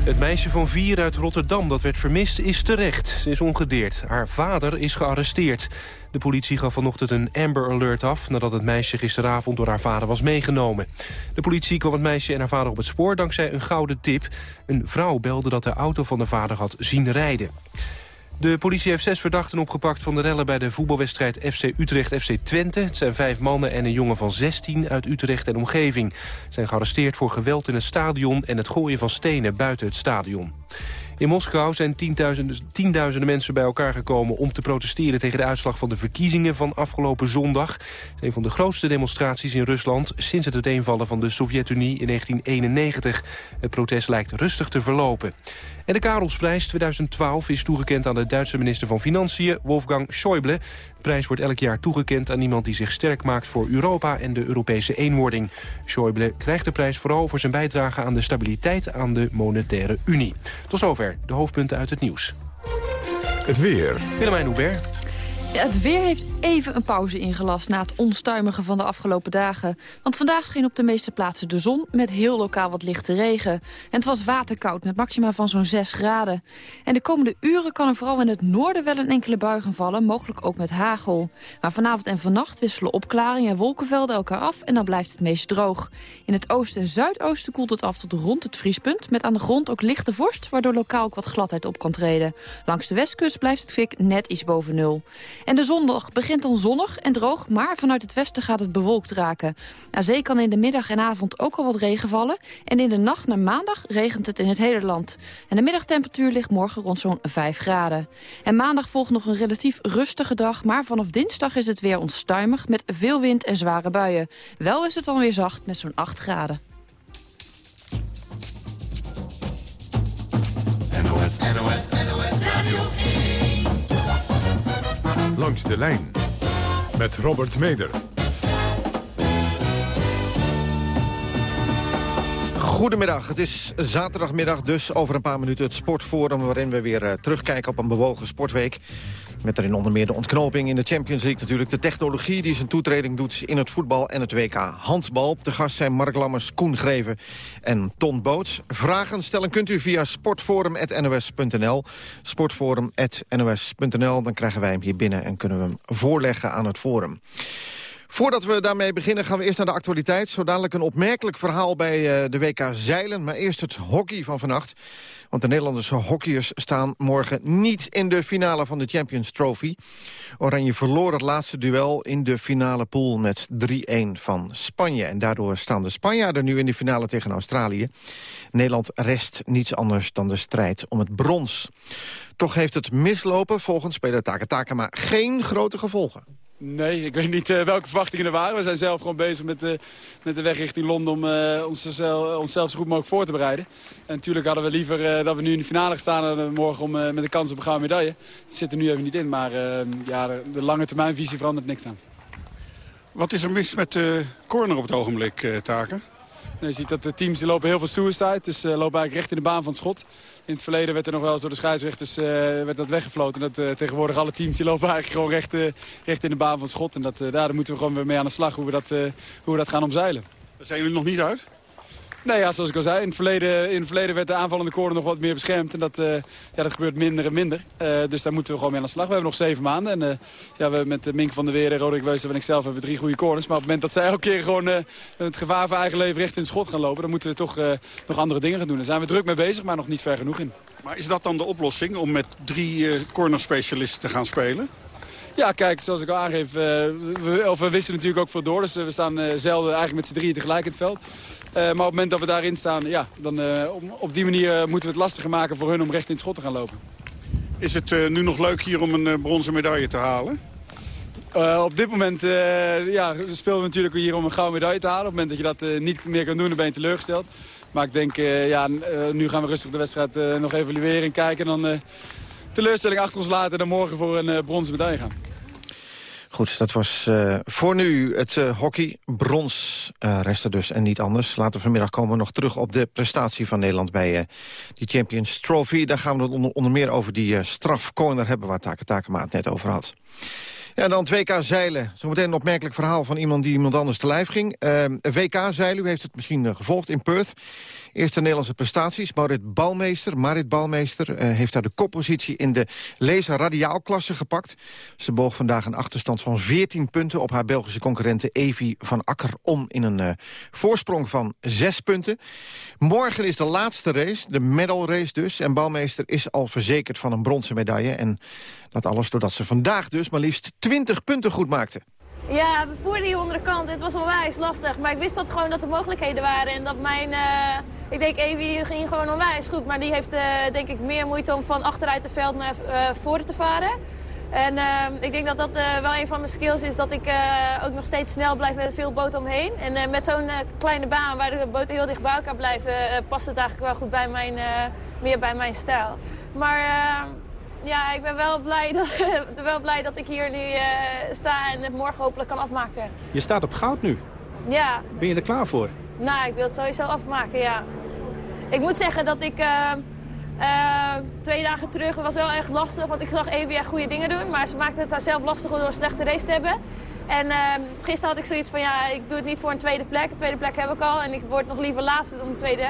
Het meisje van vier uit Rotterdam dat werd vermist is terecht. Ze is ongedeerd. Haar vader is gearresteerd. De politie gaf vanochtend een Amber Alert af... nadat het meisje gisteravond door haar vader was meegenomen. De politie kwam het meisje en haar vader op het spoor dankzij een gouden tip. Een vrouw belde dat de auto van de vader had zien rijden. De politie heeft zes verdachten opgepakt van de rellen bij de voetbalwedstrijd FC Utrecht-FC Twente. Het zijn vijf mannen en een jongen van 16 uit Utrecht en omgeving. Zijn gearresteerd voor geweld in het stadion en het gooien van stenen buiten het stadion. In Moskou zijn tienduizenden, tienduizenden mensen bij elkaar gekomen... om te protesteren tegen de uitslag van de verkiezingen van afgelopen zondag. Een van de grootste demonstraties in Rusland... sinds het uiteenvallen van de Sovjet-Unie in 1991. Het protest lijkt rustig te verlopen. En de Karelsprijs 2012 is toegekend aan de Duitse minister van Financiën, Wolfgang Schäuble. De prijs wordt elk jaar toegekend aan iemand die zich sterk maakt voor Europa en de Europese eenwording. Schäuble krijgt de prijs vooral voor zijn bijdrage aan de stabiliteit aan de monetaire unie. Tot zover de hoofdpunten uit het nieuws. Het weer. Willemijn Hubert. Het weer heeft even een pauze ingelast na het onstuimige van de afgelopen dagen. Want vandaag scheen op de meeste plaatsen de zon met heel lokaal wat lichte regen. En het was waterkoud met maxima van zo'n 6 graden. En de komende uren kan er vooral in het noorden wel een enkele bui gaan vallen, mogelijk ook met hagel. Maar vanavond en vannacht wisselen opklaringen en wolkenvelden elkaar af en dan blijft het meest droog. In het oosten en zuidoosten koelt het af tot rond het vriespunt, met aan de grond ook lichte vorst, waardoor lokaal ook wat gladheid op kan treden. Langs de westkust blijft het kwik net iets boven nul. En de zondag begint dan zonnig en droog, maar vanuit het westen gaat het bewolkt raken. Na zee kan in de middag en avond ook al wat regen vallen. En in de nacht naar maandag regent het in het hele land. En de middagtemperatuur ligt morgen rond zo'n 5 graden. En maandag volgt nog een relatief rustige dag, maar vanaf dinsdag is het weer onstuimig met veel wind en zware buien. Wel is het dan weer zacht met zo'n 8 graden. NOS, NOS, NOS Radio 1. Langs de lijn met Robert Meder. Goedemiddag, het is zaterdagmiddag, dus over een paar minuten het Sportforum... waarin we weer uh, terugkijken op een bewogen sportweek. Met daarin onder meer de ontknoping in de Champions League natuurlijk. De technologie die zijn toetreding doet in het voetbal en het WK handbal. De gast zijn Mark Lammers, Koen Greven en Ton Boots. Vragen stellen kunt u via sportforum.nos.nl. Sportforum.nos.nl, dan krijgen wij hem hier binnen en kunnen we hem voorleggen aan het forum. Voordat we daarmee beginnen gaan we eerst naar de actualiteit. Zo dadelijk een opmerkelijk verhaal bij uh, de WK Zeilen. Maar eerst het hockey van vannacht. Want de Nederlandse hockeyers staan morgen niet in de finale van de Champions Trophy. Oranje verloor het laatste duel in de finale pool met 3-1 van Spanje. En daardoor staan de Spanjaarden nu in de finale tegen Australië. Nederland rest niets anders dan de strijd om het brons. Toch heeft het mislopen volgens speler Takema geen grote gevolgen. Nee, ik weet niet uh, welke verwachtingen er waren. We zijn zelf gewoon bezig met de, met de weg richting Londen om uh, onszelf, onszelf zo goed mogelijk voor te bereiden. En natuurlijk hadden we liever dat we nu in de finale staan en morgen om, met de kans op een gouden medaille. Dat zit er nu even niet in, maar ja, de, de lange termijnvisie verandert niks aan. Wat is er mis met de corner op het ogenblik, Taken? Je ziet dat de teams die lopen heel veel suicide, dus uh, lopen eigenlijk recht in de baan van het schot. In het verleden werd er nog wel eens door de scheidsrechters uh, werd dat weggefloten. Dat, uh, tegenwoordig alle teams die lopen eigenlijk gewoon recht, recht in de baan van het schot. En dat, daar moeten we gewoon weer mee aan de slag hoe we dat, hoe we dat gaan omzeilen. Daar zijn jullie nog niet uit? Nee, ja, zoals ik al zei, in het, verleden, in het verleden werd de aanvallende corner nog wat meer beschermd. En dat, uh, ja, dat gebeurt minder en minder. Uh, dus daar moeten we gewoon mee aan de slag. We hebben nog zeven maanden. En uh, ja, we met Mink van der Weer, Roderick Weusel en ik zelf hebben drie goede corners. Maar op het moment dat zij elke keer gewoon het gevaar voor eigen leven recht in het schot gaan lopen... dan moeten we toch nog andere dingen gaan doen. Daar zijn we druk mee bezig, maar nog niet ver genoeg in. Maar is dat dan de oplossing om met drie cornerspecialisten te gaan spelen? Ja, kijk, zoals ik al aangeef, uh, we, of we wisten natuurlijk ook veel door. Dus we staan uh, zelden eigenlijk met z'n drieën tegelijk in het veld. Uh, maar op het moment dat we daarin staan, ja, dan op, op, die manier moeten we het lastiger maken voor hun om recht in het schot te gaan lopen. Is het nu nog leuk hier om een bronzen medaille te halen? op dit moment ja, spelen we natuurlijk hier om een gouden medaille te halen. Op het moment dat je dat niet meer kan doen, dan ben je teleurgesteld. Maar ik denk, ja, nu gaan we rustig de wedstrijd nog evalueren en kijken. En dan teleurstelling achter ons laten en dan morgen voor een bronzen medaille gaan. Goed, dat was uh, voor nu het uh, hockey. Brons uh, dus en niet anders. Later vanmiddag komen we nog terug op de prestatie van Nederland... bij die Champions Trophy. Daar gaan we het onder, meer over die strafcorner hebben... waar Take Takema het net over had. Ja, dan 2K zeilen. Zometeen een opmerkelijk verhaal van iemand die iemand anders te lijf ging. WK zeilen, u heeft het misschien gevolgd in Perth. Eerste Nederlandse prestaties. Marit Balmeester, Marit Balmeester uh, heeft daar de koppositie in de laser radiaalklasse gepakt. Ze boog vandaag een achterstand van 14 punten op haar Belgische concurrente Evi van Akker om in een uh, voorsprong van 6 punten. Morgen is de laatste race, de medal race dus. En Balmeester is al verzekerd van een bronzen medaille. En dat alles doordat ze vandaag dus maar liefst 20 punten goed maakte. Ja, we voerden hier onder de kant. Het was onwijs lastig. Maar ik wist dat gewoon dat er mogelijkheden waren. En dat mijn... Uh, ik denk, Evi ging gewoon onwijs goed. Maar die heeft uh, denk ik meer moeite om van achteruit het veld naar uh, voren te varen. En ik denk dat dat wel een van mijn skills is. Dat ik ook nog steeds snel blijf met veel boten omheen. En met zo'n kleine baan waar de boten heel dicht bij elkaar blijven... past het eigenlijk wel goed bij mijn, meer bij mijn stijl. Maar ja, ik ben wel blij dat, wel blij dat ik hier nu uh, sta en het morgen hopelijk kan afmaken. Je staat op goud nu. Ja. Ben je er klaar voor? Nou, ik wil het sowieso afmaken, ja. Ik moet zeggen dat ik uh, uh, twee dagen terug was wel echt lastig. Want ik zag echt goede dingen doen. Maar ze maakte het daar zelf lastig door een slechte race te hebben. En gisteren had ik zoiets van, ja, ik doe het niet voor een tweede plek. Een tweede plek heb ik al. En ik word nog liever laatste dan de tweede.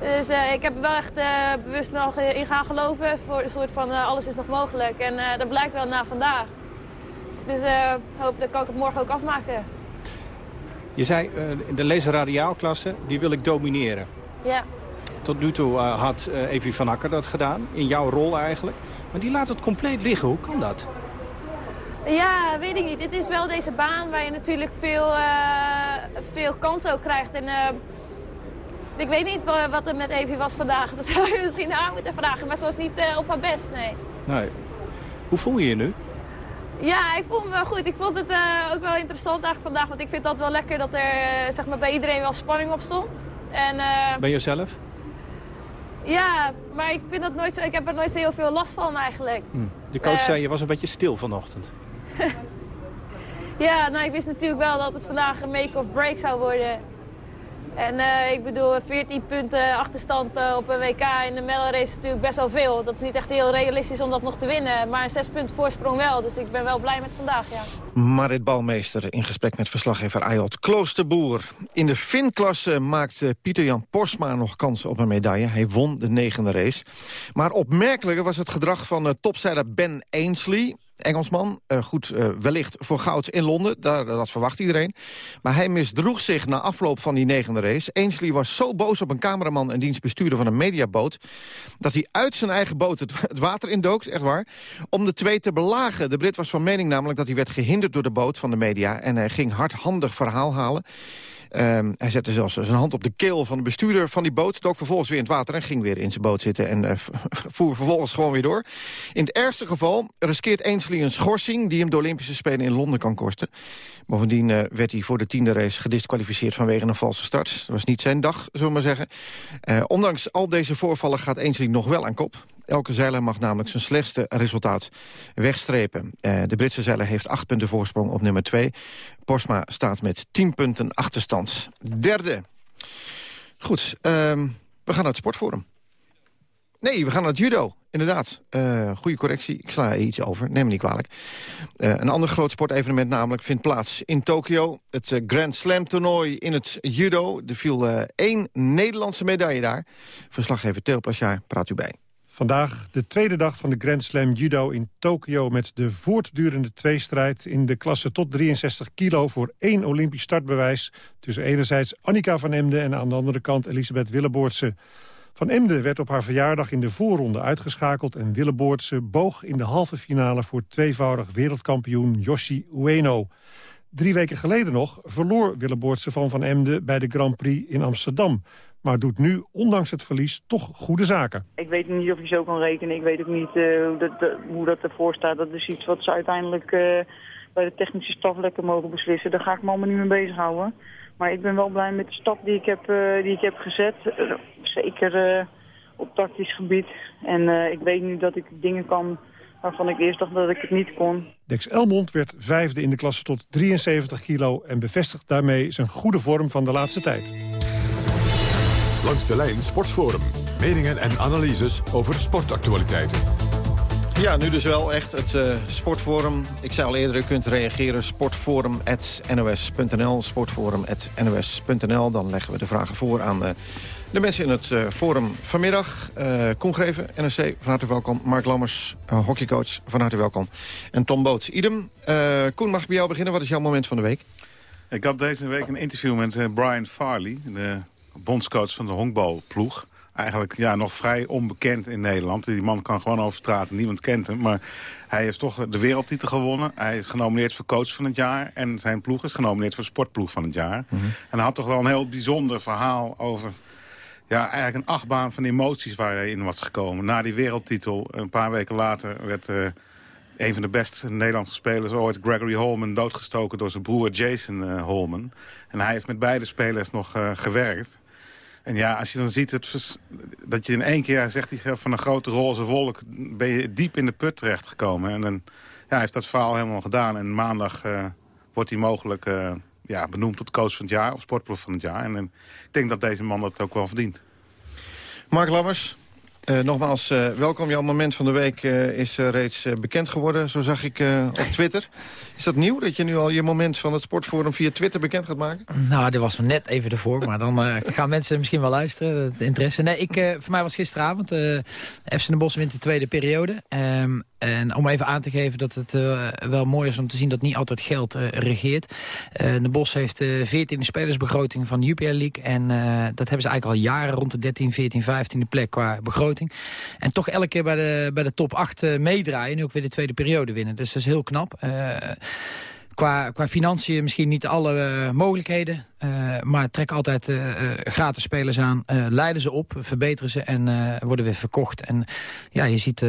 Dus uh, ik heb wel echt uh, bewust nog in gaan geloven. Voor een soort van uh, alles is nog mogelijk. En dat blijkt wel na vandaag. Dus hopelijk kan ik het morgen ook afmaken. Je zei, de laser radiaalklasse, die wil ik domineren. Ja. Tot nu toe had Evie van Akker dat gedaan, in jouw rol eigenlijk. Maar die laat het compleet liggen. Hoe kan dat? Ja, weet ik niet. Dit is wel deze baan waar je natuurlijk veel, veel kansen ook krijgt. En, ik weet niet wat er met Evie was vandaag. Dat zou je misschien haar moeten vragen. Maar ze was niet uh, op haar best, nee. Nee. Hoe voel je je nu? Ja, ik voel me wel goed. Ik vond het uh, ook wel interessant eigenlijk vandaag. Want ik vind dat wel lekker dat er uh, zeg maar, bij iedereen wel spanning op stond. En, ben je zelf? Ja, maar ik, vind dat nooit zo, ik heb er nooit zo heel veel last van eigenlijk. Hm. De coach zei je was een beetje stil vanochtend. ja, nou ik wist natuurlijk wel dat het vandaag een make of break zou worden. En uh, ik bedoel, 14 punten achterstand uh, op een WK in de medalrace is natuurlijk best wel veel. Dat is niet echt heel realistisch om dat nog te winnen. Maar een 6 punten voorsprong wel. Dus ik ben wel blij met vandaag, ja. Marit Balmeester in gesprek met verslaggever Ayot Kloosterboer. In de Fin-klasse maakte Pieter-Jan Porsma nog kans op een medaille. Hij won de negende race. Maar opmerkelijker was het gedrag van topzijder Ben Ainsley. Engelsman. Uh, goed, uh, wellicht voor goud in Londen. Daar, dat verwacht iedereen. Maar hij misdroeg zich na afloop van die negende race. Ainsley was zo boos op een cameraman en dienstbestuurder van een mediaboot... dat hij uit zijn eigen boot het, water indook, echt waar... om de twee te belagen. De Brit was van mening namelijk dat hij werd gehinderd door de boot van de media... en hij ging hardhandig verhaal halen. Um, hij zette zelfs zijn hand op de keel van de bestuurder van die boot. Dook vervolgens weer in het water en ging weer in zijn boot zitten. En uh, voer vervolgens gewoon weer door. In het ergste geval riskeert Ainsley een schorsing... die hem de Olympische Spelen in Londen kan kosten. Bovendien uh, werd hij voor de tiende race gedisqualificeerd vanwege een valse start. Dat was niet zijn dag, zullen we maar zeggen. Uh, ondanks al deze voorvallen gaat Ainsley nog wel aan kop. Elke zeiler mag namelijk zijn slechtste resultaat wegstrepen. Uh, de Britse zeiler heeft acht punten voorsprong op nummer 2. Posma staat met 10 punten achterstand. Derde. Goed, uh, we gaan naar het sportforum. Nee, we gaan naar het judo. Inderdaad, uh, goede correctie. Ik sla iets over, neem me niet kwalijk. Uh, een ander groot sportevenement namelijk vindt plaats in Tokio. Het Grand Slam toernooi in het judo. Er viel één Nederlandse medaille daar. Verslaggever Theo Plasjaar praat u bij. Vandaag de tweede dag van de Grand Slam Judo in Tokio... met de voortdurende tweestrijd in de klasse tot 63 kilo... voor één Olympisch startbewijs tussen enerzijds Annika van Emden... en aan de andere kant Elisabeth Willeboortse. Van Emden werd op haar verjaardag in de voorronde uitgeschakeld... en Willeboortse boog in de halve finale voor tweevoudig wereldkampioen Yoshi Ueno. Drie weken geleden nog verloor Willeboortse van Van Emden... bij de Grand Prix in Amsterdam maar doet nu, ondanks het verlies, toch goede zaken. Ik weet niet of je zo kan rekenen. Ik weet ook niet uh, hoe, dat, hoe dat ervoor staat. Dat is iets wat ze uiteindelijk uh, bij de technische staf lekker mogen beslissen. Daar ga ik me allemaal niet mee bezighouden. Maar ik ben wel blij met de stap die ik heb, uh, die ik heb gezet. zeker op tactisch gebied. En ik weet nu dat ik dingen kan waarvan ik eerst dacht dat ik het niet kon. Dex Elmond werd vijfde in de klasse tot 73 kilo... en bevestigt daarmee zijn goede vorm van de laatste tijd. Langs de lijn Sportforum. Meningen en analyses over sportactualiteiten. Ja, nu dus wel echt het uh, Sportforum. Ik zei al eerder, u kunt reageren. Sportforum.nos.nl Sportforum.nos.nl Dan leggen we de vragen voor aan uh, de mensen in het uh, forum vanmiddag. Uh, Koen Greven, NRC, van harte welkom. Mark Lammers, hockeycoach, van harte welkom. En Tom Boots, idem. Koen, mag ik bij jou beginnen? Wat is jouw moment van de week? Ik had deze week een interview met Brian Farley... de bondscoach van de honkbalploeg eigenlijk ja, nog vrij onbekend in Nederland. Die man kan gewoon over straat en niemand kent hem. Maar hij heeft toch de wereldtitel gewonnen. Hij is genomineerd voor coach van het jaar. En zijn ploeg is genomineerd voor sportploeg van het jaar. Mhm. En hij had toch wel een heel bijzonder verhaal over... Ja, eigenlijk een achtbaan van emoties waar hij in was gekomen. Na die wereldtitel, een paar weken later, werd... Uh, een van de beste Nederlandse spelers ooit, Gregory Holman, doodgestoken door zijn broer Jason uh, Holman. En hij heeft met beide spelers nog uh, gewerkt. En ja, als je dan ziet het, dat je in één keer, zegt van een grote roze wolk... ben je diep in de put terechtgekomen. En dan ja, heeft dat verhaal helemaal gedaan. En maandag uh, wordt hij mogelijk uh, ja, benoemd tot coach van het jaar... of sportproef van het jaar. En, en, ik denk dat deze man dat ook wel verdient. Mark Lammers, uh, nogmaals, uh, welkom. Jouw moment van de week uh, is reeds bekend geworden, zo zag ik op Twitter. Is dat nieuw, dat je nu al je moment van het sportforum via Twitter bekend gaat maken? Nou, dat was net even ervoor, maar dan gaan mensen misschien wel luisteren, het interesse. Nee, ik, voor mij was gisteravond, FC de Bos wint de tweede periode. Um, en om even aan te geven dat het uh, wel mooi is om te zien dat niet altijd geld uh, regeert. Uh, de Bos heeft de 14e spelersbegroting van de Jupiler League. En dat hebben ze eigenlijk al jaren rond de 13, 14, 15e plek qua begroting. En toch elke keer bij de, bij de top 8 meedraaien. En ook weer de tweede periode winnen. Dus dat is heel knap. Qua, qua financiën misschien niet alle mogelijkheden. Uh, maar trek altijd gratis spelers aan. leiden ze op, verbeteren ze en worden weer verkocht. En ja, je ziet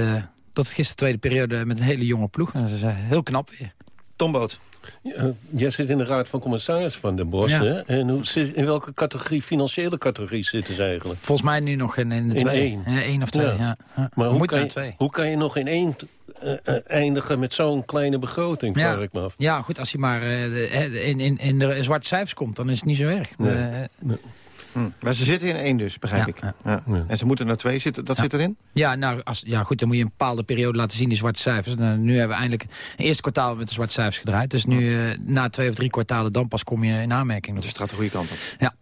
tot gisteren tweede periode met een hele jonge ploeg. En ze zijn heel knap weer. Tom Boot. Ja, jij zit in de raad van commissarissen van Den Bosch. Hè? En hoe, in welke categorie, financiële categorie zitten ze eigenlijk? Volgens mij nu nog in, in de in twee. Één. Ja, één of twee, ja. Maar hoe kan, je, twee. hoe kan je nog in één uh, eindigen met zo'n kleine begroting, ja. vraag ik me af. Ja, goed, als je maar uh, in, in, in de zwarte cijfers komt, dan is het niet zo erg. Nee. nee. Hm. Maar ze zitten in één dus, begrijp ik. Ja. En ze moeten naar twee zitten. Dat zit erin? Ja, nou, als, ja, goed, dan moet je een bepaalde periode laten zien, die zwarte cijfers. Nou, nu hebben we eindelijk een eerste kwartaal met de zwarte cijfers gedraaid. Dus nu, uh, na twee of drie kwartalen, dan pas kom je in aanmerking. Dus het gaat de goede kant op. Ja.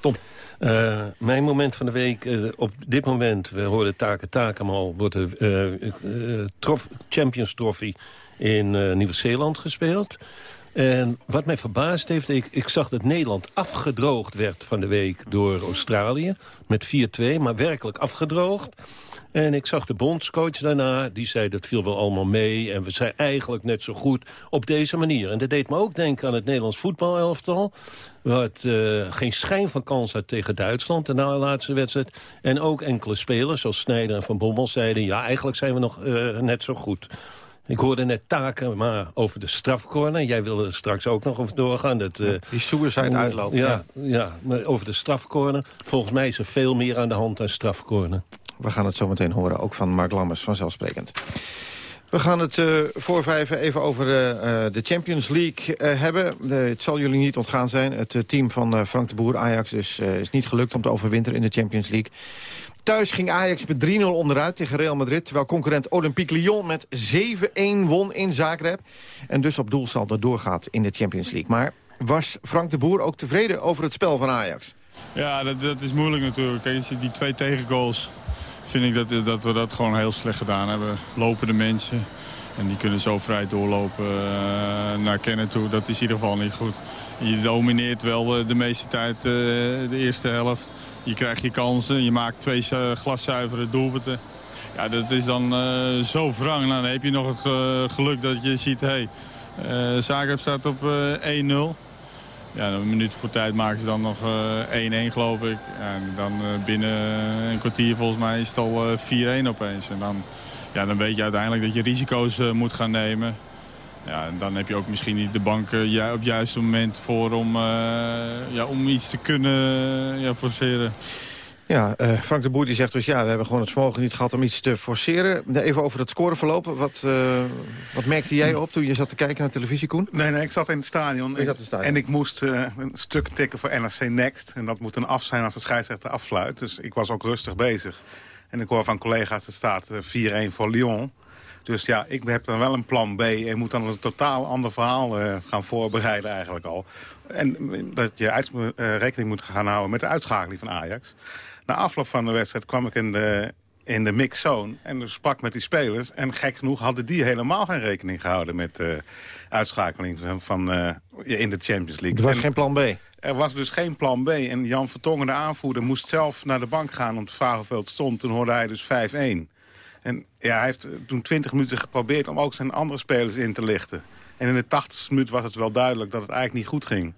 Tom? Uh, mijn moment van de week, uh, op dit moment, we hoorden Taken Taken al, wordt de trof, Champions Trophy in Nieuw-Zeeland gespeeld. En wat mij verbaasd heeft, ik, ik zag dat Nederland afgedroogd werd van de week door Australië. Met 4-2, maar werkelijk afgedroogd. En ik zag de bondscoach daarna, die zei dat viel wel allemaal mee... en we zijn eigenlijk net zo goed op deze manier. En dat deed me ook denken aan het Nederlands voetbalelftal... wat uh, geen schijn van kans had tegen Duitsland, de laatste wedstrijd. En ook enkele spelers, zoals Snijder en Van Bommel, zeiden... ja, eigenlijk zijn we nog uh, net zo goed. Ik hoorde net taken maar over de strafcorner. Jij wilde straks ook nog over doorgaan. Dat, uh, die suicide uitloop. Ja, ja. ja, maar over de strafcorner. Volgens mij is er veel meer aan de hand dan strafcorner. We gaan het zo meteen horen, ook van Mark Lammers, vanzelfsprekend. We gaan het uh, voor vijven even over uh, de Champions League uh, hebben. het zal jullie niet ontgaan zijn. Het team van Frank de Boer, Ajax, is, is niet gelukt om te overwinteren in de Champions League. Thuis ging Ajax met 3-0 onderuit tegen Real Madrid... terwijl concurrent Olympique Lyon met 7-1 won in Zagreb... en dus op doelsaldo doorgaat in de Champions League. Maar was Frank de Boer ook tevreden over het spel van Ajax? Ja, dat, dat is moeilijk natuurlijk. Kijk, die twee tegengoals vind ik dat, dat we dat gewoon heel slecht gedaan hebben. Lopende mensen. En die kunnen zo vrij doorlopen uh, naar Kennen toe. Dat is in ieder geval niet goed. Je domineert wel uh, de meeste tijd uh, de eerste helft. Je krijgt je kansen, je maakt twee glaszuivere doelpunten. Ja, dat is dan uh, zo wrang. Nou, dan heb je nog het geluk dat je ziet, hey, uh, Zagreb staat op 1-0. Ja, een minuut voor tijd maken ze dan nog 1-1 geloof ik. En dan binnen een kwartier volgens mij is het al 4-1 opeens. En dan, ja, dan weet je uiteindelijk dat je risico's moet gaan nemen. Ja, en dan heb je ook misschien niet de bank uh, op het juiste moment voor om, uh, ja, om iets te kunnen ja, forceren. Ja, uh, Frank de Boer die zegt dus ja, we hebben gewoon het vermogen niet gehad om iets te forceren. Even over het scoreverloop. Wat, wat merkte jij op toen je zat te kijken naar televisie, Koen? Nee, nee, ik zat in het stadion. zat in het stadion. En ik moest een stuk tikken voor NRC Next. En dat moet een af zijn als de scheidsrechter afsluit. Dus ik was ook rustig bezig. En ik hoor van collega's, het staat 4-1 voor Lyon. Dus ja, ik heb dan wel een plan B en moet dan een totaal ander verhaal eh, gaan voorbereiden eigenlijk al. En dat je eh, rekening moet gaan houden met de uitschakeling van Ajax. Na afloop van de wedstrijd kwam ik in de, in de mixzone en dus sprak met die spelers. En gek genoeg hadden die helemaal geen rekening gehouden met de uitschakeling van, van, eh, in de Champions League. Er was En- geen plan B. er was dus geen plan B. En Jan Vertongen, de aanvoerder, moest zelf naar de bank gaan... om te vragen hoeveel het stond. Toen hoorde hij dus 5-1. En ja, hij heeft eh, toen 20 minuten geprobeerd om ook zijn andere spelers in te lichten. En in de 80ste minuut was het wel duidelijk dat het eigenlijk niet goed ging.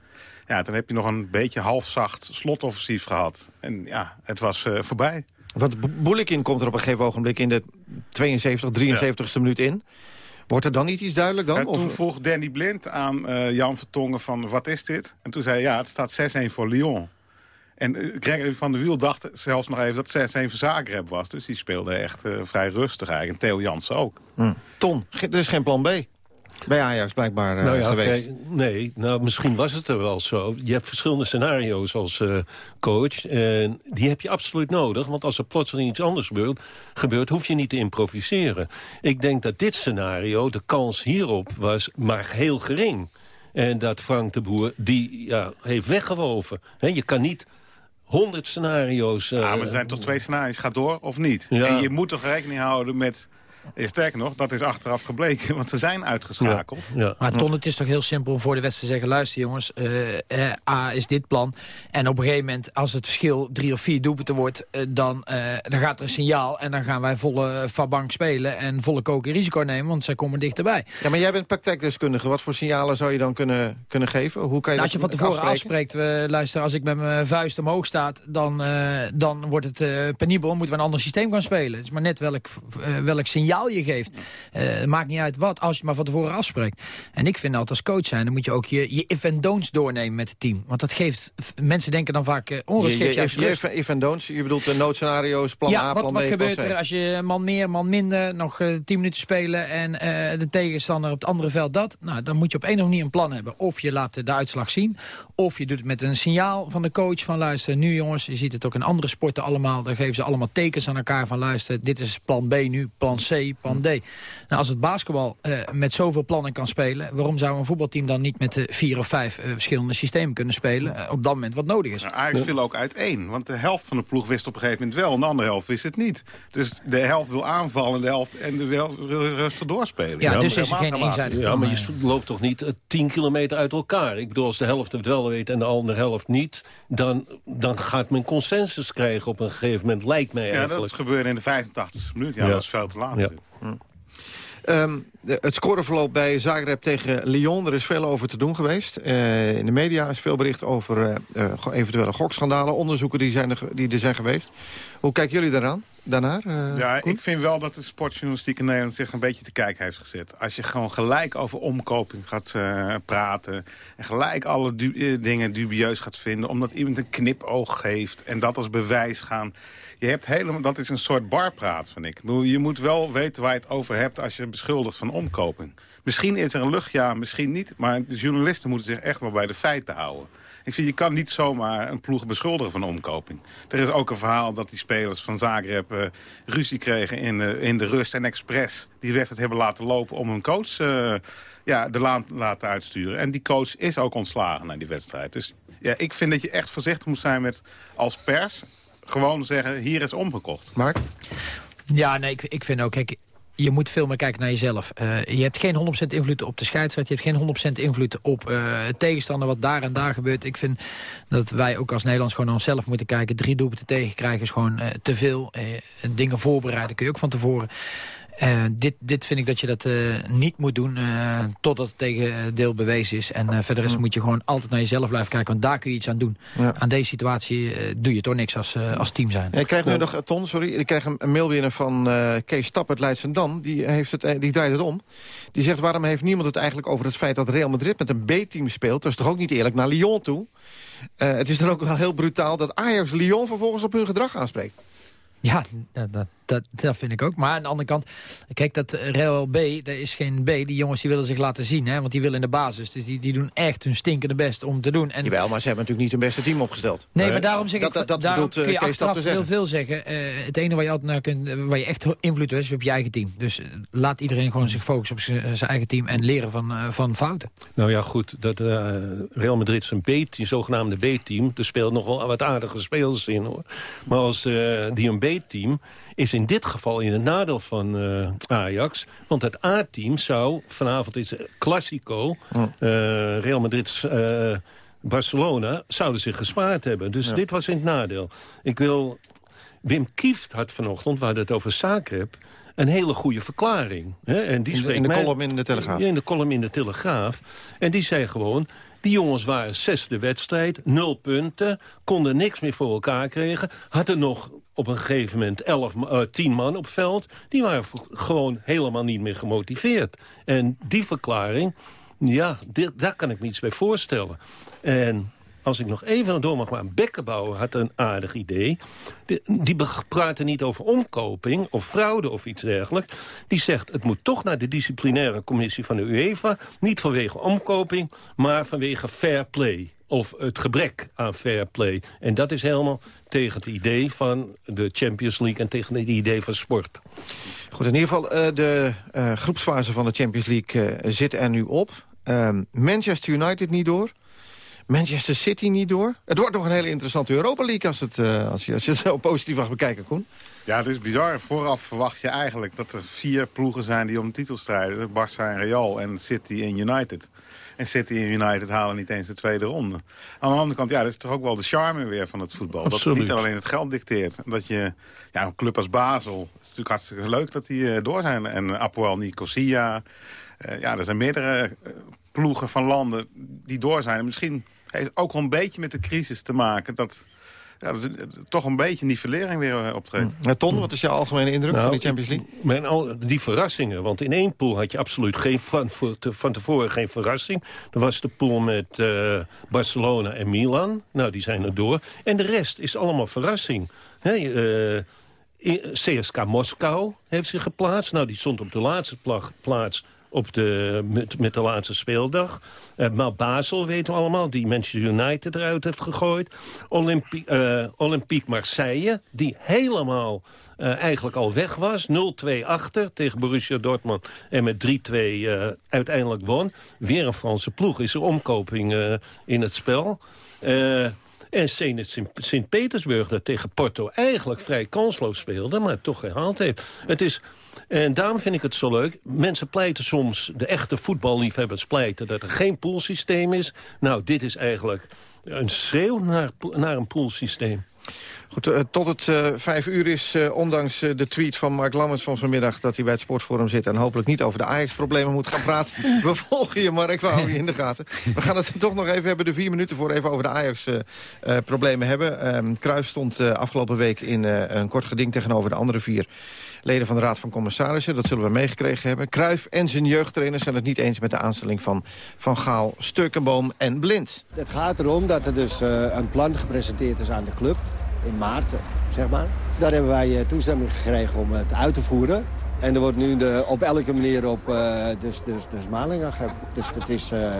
Ja, dan heb je nog een beetje halfzacht slotoffensief gehad. En ja, het was eh, voorbij. Want Bo- Boelikin komt er op een gegeven ogenblik in de 72, 73ste minuut in. Wordt er dan niet iets duidelijk dan? En toen Of- vroeg Danny Blind aan eh, Jan Vertongen van wat is dit? En toen zei hij ja, het staat 6-1 voor Lyon. En eh, Gregory van der Wiel dacht zelfs nog even dat 6-1 voor Zagreb was. Dus die speelde echt eh, vrij rustig eigenlijk. En Theo Jansen ook. Hm. Ton, ge- er is geen plan B. Bij Ajax blijkbaar eh, nou ja, geweest. kijk, nee, nou, misschien was het er wel zo. Je hebt verschillende scenario's als eh, coach. En die heb je absoluut nodig. Want als er plotseling iets anders gebeurt, gebeurt, hoef je niet te improviseren. Ik denk dat dit scenario, de kans hierop, was maar heel gering. En dat Frank de Boer, die ja, heeft weggewoven. He, je kan niet honderd scenario's... Ja, eh, maar er zijn toch twee scenario's. Ga door of niet? En je moet toch rekening houden met... Sterker nog, dat is achteraf gebleken, want ze zijn uitgeschakeld. Maar Ton, het is toch heel simpel om voor de wedstrijd te zeggen... luister jongens, eh, eh, A is dit plan. En op een gegeven moment, als het verschil drie of vier doelpunten wordt... eh, dan, eh, dan gaat er een signaal en dan gaan wij volle Fabank spelen... en volle koken risico nemen, want zij komen dichterbij. Ja, maar jij bent praktijkdeskundige. Wat voor signalen zou je dan kunnen, kunnen geven? Hoe kan je Nou, als je van tevoren afspreken? afspreekt, luister, als ik met mijn vuist omhoog sta... dan, eh, dan wordt het eh, penibel, moeten we een ander systeem gaan spelen. Het is maar net welk, welk signaal je geeft. Eh, maakt niet uit wat, als je maar van tevoren afspreekt. En ik vind altijd als coach zijn, dan moet je ook je, je if en don'ts doornemen met het team. Want dat geeft, mensen denken dan vaak, uh, Je, onrust je, geeft juist je, rust. je, if en don'ts, je bedoelt de noodscenario's, plan ja, A, wat, plan wat B, gebeurt plan C. er als je man meer, man minder, nog eh, tien minuten spelen... en de tegenstander op het andere veld dat? Nou, dan moet je op een of andere manier een plan hebben. Of je laat de uitslag zien, of je doet het met een signaal van de coach... van luister, nu jongens, je ziet het ook in andere sporten allemaal... dan geven ze allemaal tekens aan elkaar van luister... dit is plan B nu, plan C, plan D. Nou, als het basketbal eh, met zoveel plannen kan spelen... waarom zou een voetbalteam dan niet met eh, vier of vijf eh, verschillende systemen kunnen spelen... op dat moment wat nodig is? Nou, Ajax viel ook uiteen, want de helft van de ploeg wist op een gegeven moment wel... en de andere helft wist het niet. Dus de helft wil aanvallen de helft en de helft wil rustig doorspelen. Ja, Dat dus is er geen eenzijdig Ja, maar je loopt toch niet 10 kilometer uit elkaar? Ik bedoel, als de helft het wel weet en de andere helft niet... dan, dan gaat men consensus krijgen op een gegeven moment, lijkt mij Ja, eigenlijk. dat gebeurde in de 85 minuut. Ja, Ja. dat is veel te laat. Ja. Natuurlijk. Ehm, de- het scoreverloop bij Zagreb tegen Lyon, er is veel over te doen geweest. Eh, in de media is veel bericht over eh, eh, eventuele gokschandalen, onderzoeken die, zijn er, die er zijn geweest. Hoe kijken jullie daaraan, daarnaar? Ja, Koen? ik vind wel dat de sportjournalistiek in Nederland zich een beetje te kijken heeft gezet. Als je gewoon gelijk over omkoping gaat praten... en gelijk alle du- dingen dubieus gaat vinden... omdat iemand een knipoog geeft en dat als bewijs gaan... Je hebt helemaal, dat is een soort barpraat, vind ik. je moet wel weten waar je het over hebt als je beschuldigt van omkoping. Misschien is er een luchtja, misschien niet. Maar de journalisten moeten zich echt wel bij de feiten houden. Ik vind, je kan niet zomaar een ploeg beschuldigen van omkoping. Er is ook een verhaal dat die spelers van Zagreb eh, ruzie kregen in, eh, in de rust en expres die wedstrijd hebben laten lopen om hun coach eh, ja, de laan te laten uitsturen. En die coach is ook ontslagen na die wedstrijd. Dus ja, ik vind dat je echt voorzichtig moet zijn met als pers gewoon zeggen, hier is omgekocht. Mark? Ja, nee, ik, ik vind ook, kijk, je moet veel meer kijken naar jezelf. Eh, je hebt geen 100% invloed op de scheidsrechter. Je hebt geen 100% invloed op eh, het tegenstander, wat daar en daar gebeurt. Ik vind dat wij ook als Nederlands gewoon naar onszelf moeten kijken. Drie doelpunten tegenkrijgen is gewoon eh, te veel. Eh, dingen voorbereiden kun je ook van tevoren. Eh, dit, dit vind ik dat je dat eh, niet moet doen eh, totdat het tegendeel bewezen is. En eh, verder is, moet je gewoon altijd naar jezelf blijven kijken. Want daar kun je iets aan doen. Ja. Aan deze situatie doe je toch niks als, als team zijn. Ik krijg nu nog, Ton, sorry, ik krijg een, een mail binnen van eh, Kees Stap uit Leidsendam. Die, heeft het, die draait het om. Die zegt, waarom heeft niemand het eigenlijk over het feit dat Real Madrid met een B-team speelt? Dat is toch ook niet eerlijk naar Lyon toe? Eh, het is dan ook wel heel brutaal dat Ajax Lyon vervolgens op hun gedrag aanspreekt. Ja, dat, dat, dat, dat vind ik ook. Maar aan de andere kant, kijk, dat Real B, dat is geen B. Die jongens die willen zich laten zien, hè, want die willen in de basis. Dus die, die doen echt hun stinkende best om te doen. En... Jawel, maar ze hebben natuurlijk niet hun beste team opgesteld. Nee, maar daarom zeg dat, ik, dat, dat daarom bedoelt, kun je achteraf heel zeggen. veel zeggen. Eh, het ene waar je, altijd naar kunt, eh, waar je echt invloed hebt, is op je eigen team. Dus eh, laat iedereen gewoon zich focussen op zijn eigen team en leren van, eh, van fouten. Nou ja, goed, dat eh, Real Madrid zijn B-team, zogenaamde B-team... er speelt nog wel wat aardige spelers in, hoor. Maar als eh, die een B-team is in dit geval in het nadeel van eh, Ajax. Want het A-team zou, vanavond is Classico... eh, Real Madrid... eh, Barcelona zouden zich gespaard hebben. Dus dit was in het nadeel. Ik wil... Wim Kieft had vanochtend, we hadden het over Zagreb... een hele goede verklaring. Hè? En die In de- in de mij- column in de Telegraaf. In de column in de Telegraaf. En die zei gewoon... Die jongens waren zesde wedstrijd, nul punten, konden niks meer voor elkaar krijgen. Hadden nog op een gegeven moment elf, eh, tien man op veld. Die waren gewoon helemaal niet meer gemotiveerd. En die verklaring, ja, dit, daar kan ik me iets bij voorstellen. En als ik nog even door mag gaan, Bekkenbouwer had een aardig idee. Die, die praatte niet over omkoping of fraude of iets dergelijks. Die zegt, het moet toch naar de disciplinaire commissie van de UEFA... niet vanwege omkoping, maar vanwege fair play. Of het gebrek aan fair play. En dat is helemaal tegen het idee van de Champions League... en tegen het idee van sport. Goed, in ieder geval, eh, de eh, groepsfase van de Champions League eh, zit er nu op. Ehm, Manchester United niet door. Manchester City niet door. Het wordt nog een hele interessante Europa League als, het, eh, als, je, als je het zo positief mag bekijken, Koen. Ja, het is bizar. Vooraf verwacht je eigenlijk dat er vier ploegen zijn die om de titel strijden. Barça en Real en City en United. En City en United halen niet eens de tweede ronde. Aan de andere kant, ja, dat is toch ook wel de charme weer van het voetbal. Dat het niet alleen het geld dicteert. Dat je, ja, een club als Basel, het is natuurlijk hartstikke leuk dat die eh, door zijn. En Apoel Nicosia, eh, ja, er zijn meerdere eh, ploegen van landen die door zijn. En misschien heeft het ook wel een beetje met de crisis te maken... dat ja, dat toch een beetje nivellering weer eh, optreedt. Eh, Ton, wat is jouw algemene indruk Nou, van die Champions League? Mijn, al, die verrassingen, want in één pool had je absoluut geen, van, van tevoren geen verrassing. Er was de pool met eh, Barcelona en Milan. Nou, die zijn er door. En de rest is allemaal verrassing. Hè, eh, CSK Moskou heeft zich geplaatst. Nou, die stond op de laatste pla- plaats op de, met, met de laatste speeldag. Eh, maar Basel weten we allemaal, die Manchester United eruit heeft gegooid. Olympi eh, Olympique Marseille, die helemaal eh, eigenlijk al weg was. 0-2 achter tegen Borussia Dortmund en met 3-2 eh, uiteindelijk won. Weer een Franse ploeg, is er omkoping in het spel. Eh, en Zenit Sint- Sint-Petersburg, dat tegen Porto eigenlijk vrij kansloos speelde... maar toch gehaald heeft. Het is, en daarom vind ik het zo leuk. Mensen pleiten soms, de echte voetballiefhebbers pleiten... dat er geen poolsysteem is. Nou, dit is eigenlijk een schreeuw naar, naar een poolsysteem. Goed, eh, tot het eh, vijf uur is, eh, ondanks de tweet van Mark Lammers van vanmiddag... dat hij bij het Sportforum zit en hopelijk niet over de Ajax-problemen moet gaan praten. We volgen je, Mark, we houden je in de gaten. We gaan het toch nog even hebben, de vier minuten voor even over de Ajax-problemen hebben. Ehm Cruijff stond afgelopen week in een kort geding tegenover de andere vier leden van de Raad van Commissarissen. Dat zullen we meegekregen hebben. Cruijff en zijn jeugdtrainers zijn het niet eens met de aanstelling van Van Gaal, Sturkenboom en Blind. Het gaat erom dat er dus eh, een plan gepresenteerd is aan de club. In maart, zeg maar. Daar hebben wij eh, toestemming gekregen om het uit te voeren. En er wordt nu de, op elke manier op eh, dus, dus, dus maling aangegeven. Dus dat is eh,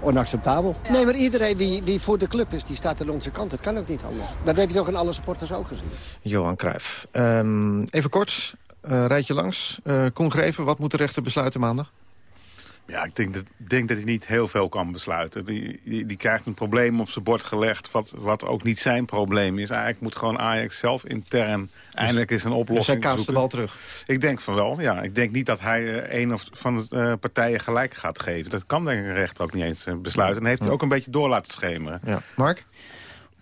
onacceptabel. Nee, maar iedereen wie, wie voor de club is, die staat aan onze kant. Dat kan ook niet anders. Dat heb je toch in alle supporters ook gezien. Johan Cruijff. Ehm, even kort, eh rijtje langs. Eh Koen Greven, wat moet de rechter besluiten maandag? Ja, ik denk dat, denk dat hij niet heel veel kan besluiten. Die, die, die krijgt een probleem op zijn bord gelegd... Wat, wat ook niet zijn probleem is. Eigenlijk moet gewoon Ajax zelf intern eindelijk eens een oplossing Dus hij kaatst de zoeken. bal terug? Ik denk van wel, ja. Ik denk niet dat hij eh, een of van de eh, partijen gelijk gaat geven. Dat kan denk ik een rechter ook niet eens eh, besluiten. En heeft hij ook een beetje door laten schemeren. Ja. Mark?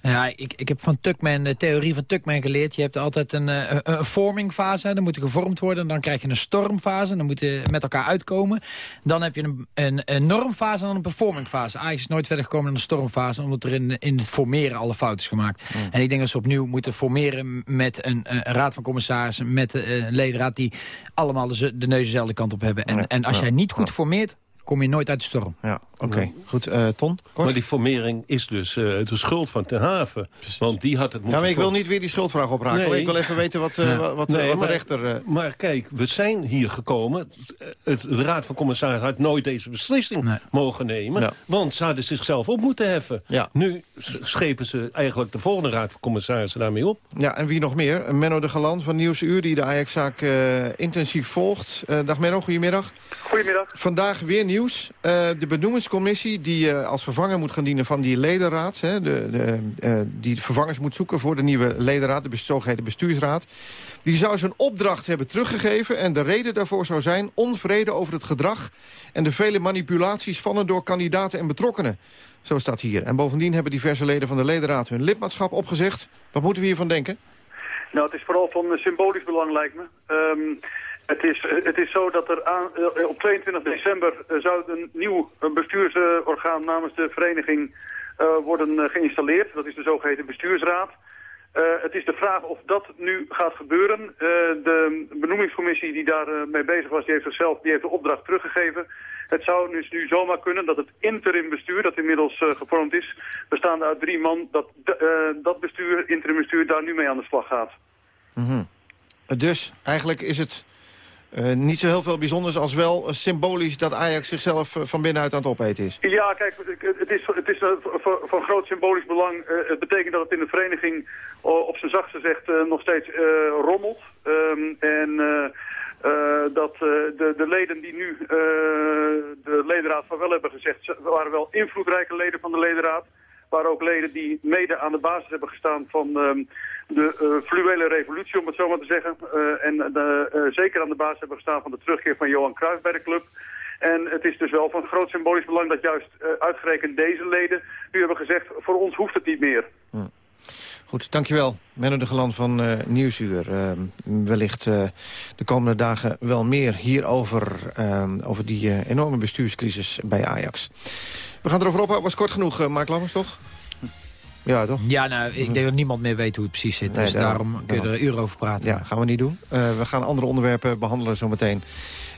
Ja, ik, ik heb van Tuckman, de theorie van Tuckman geleerd. Je hebt altijd een, eh, een, een formingfase, dan moet er gevormd worden. Dan krijg je een stormfase, dan moet je met elkaar uitkomen. Dan heb je een, een, een normfase en dan een performingfase. Ajax is nooit verder gekomen dan een stormfase... omdat er in, in het formeren alle fouten is gemaakt. En ik denk dat ze opnieuw moeten formeren met een, een raad van commissarissen... met eh, een ledenraad die allemaal de, de neus dezelfde kant op hebben. En, Ja, en als ja, jij niet goed ja. formeert, kom je nooit uit de storm. Ja. Oké, goed. eh, Ton, kort? Maar die formering is dus eh, de schuld van Ten Haven. Want die had het moeten... Ja, maar ik wil niet weer die schuldvraag oprakelen. Nee. Ik wil even weten wat, eh, Ja. wat, wat, Nee, wat de maar- rechter... eh, Maar kijk, we zijn hier gekomen. Het, de Raad van Commissarissen had nooit deze beslissing mogen nemen. Ja. Want ze hadden zichzelf op moeten heffen. Ja. Nu schepen ze eigenlijk de volgende Raad van Commissarissen daarmee op. Ja, en wie nog meer? Menno de Galant van Nieuwsuur, die de Ajax-zaak eh, intensief volgt. Eh, dag Menno, goedemiddag. Goedemiddag. Vandaag weer nieuws. Eh, de benoemingscommissie die eh, als vervanger moet gaan dienen van die ledenraad... Hè, de, de, eh, die vervangers moet zoeken voor de nieuwe ledenraad... de zogeheten bestuursraad... die zou zijn opdracht hebben teruggegeven... en de reden daarvoor zou zijn onvrede over het gedrag... en de vele manipulaties van en door kandidaten en betrokkenen. Zo staat hier. En bovendien hebben diverse leden van de ledenraad hun lidmaatschap opgezegd. Wat moeten we hiervan denken? Nou, het is vooral van eh, symbolisch belang, lijkt me. Ehm, het, is, het is zo dat er aan, eh, op 22 december eh, zou een nieuw bestuursorgaan namens de vereniging eh, worden geïnstalleerd. Dat is de zogeheten bestuursraad. Het is de vraag of dat nu gaat gebeuren. De benoemingscommissie die daar eh, mee bezig was, die heeft zichzelf die heeft de opdracht teruggegeven. Het zou dus nu zomaar kunnen dat het interim bestuur, dat inmiddels gevormd is, bestaande uit drie man, dat dat bestuur, interim bestuur, daar nu mee aan de slag gaat. Mhm. Dus eigenlijk is het eh, niet zo heel veel bijzonders... als wel eh, symbolisch dat Ajax zichzelf eh, van binnenuit aan het opeten is. Ja, kijk, het is, het is van- groot symbolisch belang. Het betekent dat het in de vereniging op zijn zachtst gezegd nog steeds rommelt. Ehm, en dat de, de leden die nu de ledenraad van wel hebben gezegd... ze waren wel invloedrijke leden van de ledenraad. Waren ook leden die mede aan de basis hebben gestaan van ehm, de eh, fluwele revolutie, om het zo maar te zeggen. Eh, en de, eh, zeker aan de basis hebben gestaan van de terugkeer van Johan Cruijff bij de club. En het is dus wel van groot symbolisch belang dat juist uitgerekend deze leden nu hebben gezegd, voor ons hoeft het niet meer. Goed, dankjewel. Menno de Geland van eh, Nieuwsuur. Eh, wellicht eh, de komende dagen wel meer hierover... eh, over die eh, enorme bestuurscrisis bij Ajax. We gaan erover ophouden. Was kort genoeg, uh, Mark Lammers, toch? Ja, toch? Ja, nou, ik denk dat niemand meer weet hoe het precies zit. Nee, dus daarom- daarom, kun je er uren over praten. Ja, gaan we niet doen. We gaan andere onderwerpen behandelen zometeen.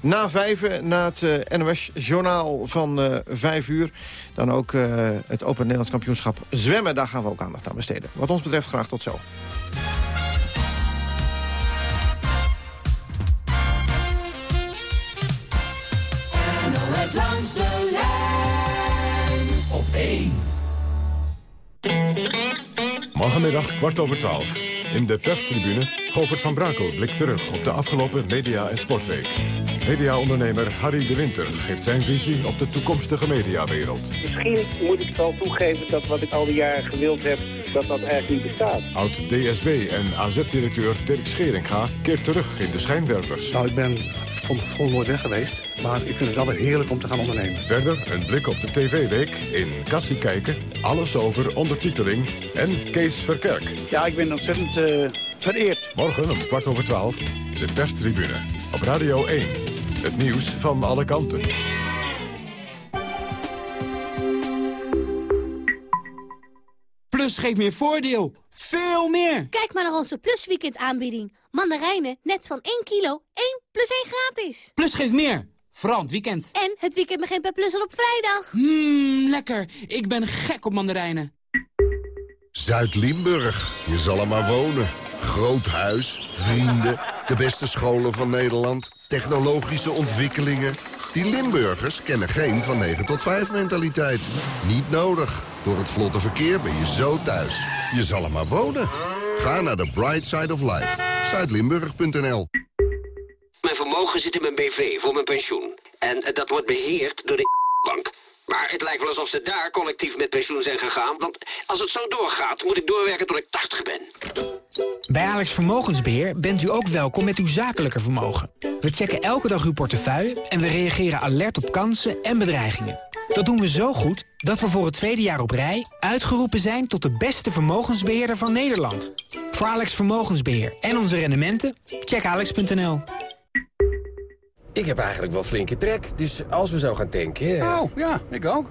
Na vijven, na het eh, NOS-journaal van eh vijf uur... dan ook eh, het Open Nederlands Kampioenschap zwemmen. Daar gaan we ook aandacht aan besteden. Wat ons betreft graag tot zo. NOS langs de lijn op 1. Morgenmiddag kwart over twaalf. In de perstribune Govert van Brakel blikt terug op de afgelopen media- en sportweek. Mediaondernemer Harry de Winter geeft zijn visie op de toekomstige mediawereld. Misschien moet ik wel toegeven dat wat ik al die jaren gewild heb, dat dat eigenlijk niet bestaat. Oud-DSB en AZ-directeur Dirk Scheringa keert terug in de schijnwerpers. Nou, ik ben van nooit weg geweest. Maar ik vind het wel weer heerlijk om te gaan ondernemen. Verder een blik op de TV-week in Kassie kijken. Alles over ondertiteling en Kees Verkerk. Ja, ik ben ontzettend eh, vereerd. Morgen om kwart over twaalf, de perstribune. Op Radio 1. Het nieuws van alle kanten. Plus geeft meer voordeel. Veel meer. Kijk maar naar onze Plus Weekend aanbieding. Mandarijnen net van 1 kilo, 1 plus 1 gratis. Plus geeft meer. Vooral het weekend. En het weekend begint bij Plus al op vrijdag. Mmm, lekker. Ik ben gek op mandarijnen. Zuid-Limburg, je zal er maar wonen. Groot huis, vrienden, de beste scholen van Nederland, technologische ontwikkelingen. Die Limburgers kennen geen van 9 tot 5 mentaliteit. Niet nodig. Door het vlotte verkeer ben je zo thuis. Je zal er maar wonen. Ga naar de Bright Side of Life. Zuidlimburg.nl Mijn vermogen zit in mijn BV voor mijn pensioen. En eh, dat wordt beheerd door de bank. Maar het lijkt wel alsof ze daar collectief met pensioen zijn gegaan. Want als het zo doorgaat, moet ik doorwerken tot ik 80 ben. Bij Alex Vermogensbeheer bent u ook welkom met uw zakelijke vermogen. We checken elke dag uw portefeuille en we reageren alert op kansen en bedreigingen. Dat doen we zo goed dat we voor het tweede jaar op rij uitgeroepen zijn tot de beste vermogensbeheerder van Nederland. Voor Alex Vermogensbeheer en onze rendementen, check alex.nl. Ik heb eigenlijk wel flinke trek, dus als we zo gaan tanken... Oh, ja, ik ook.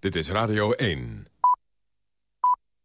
Dit is Radio 1.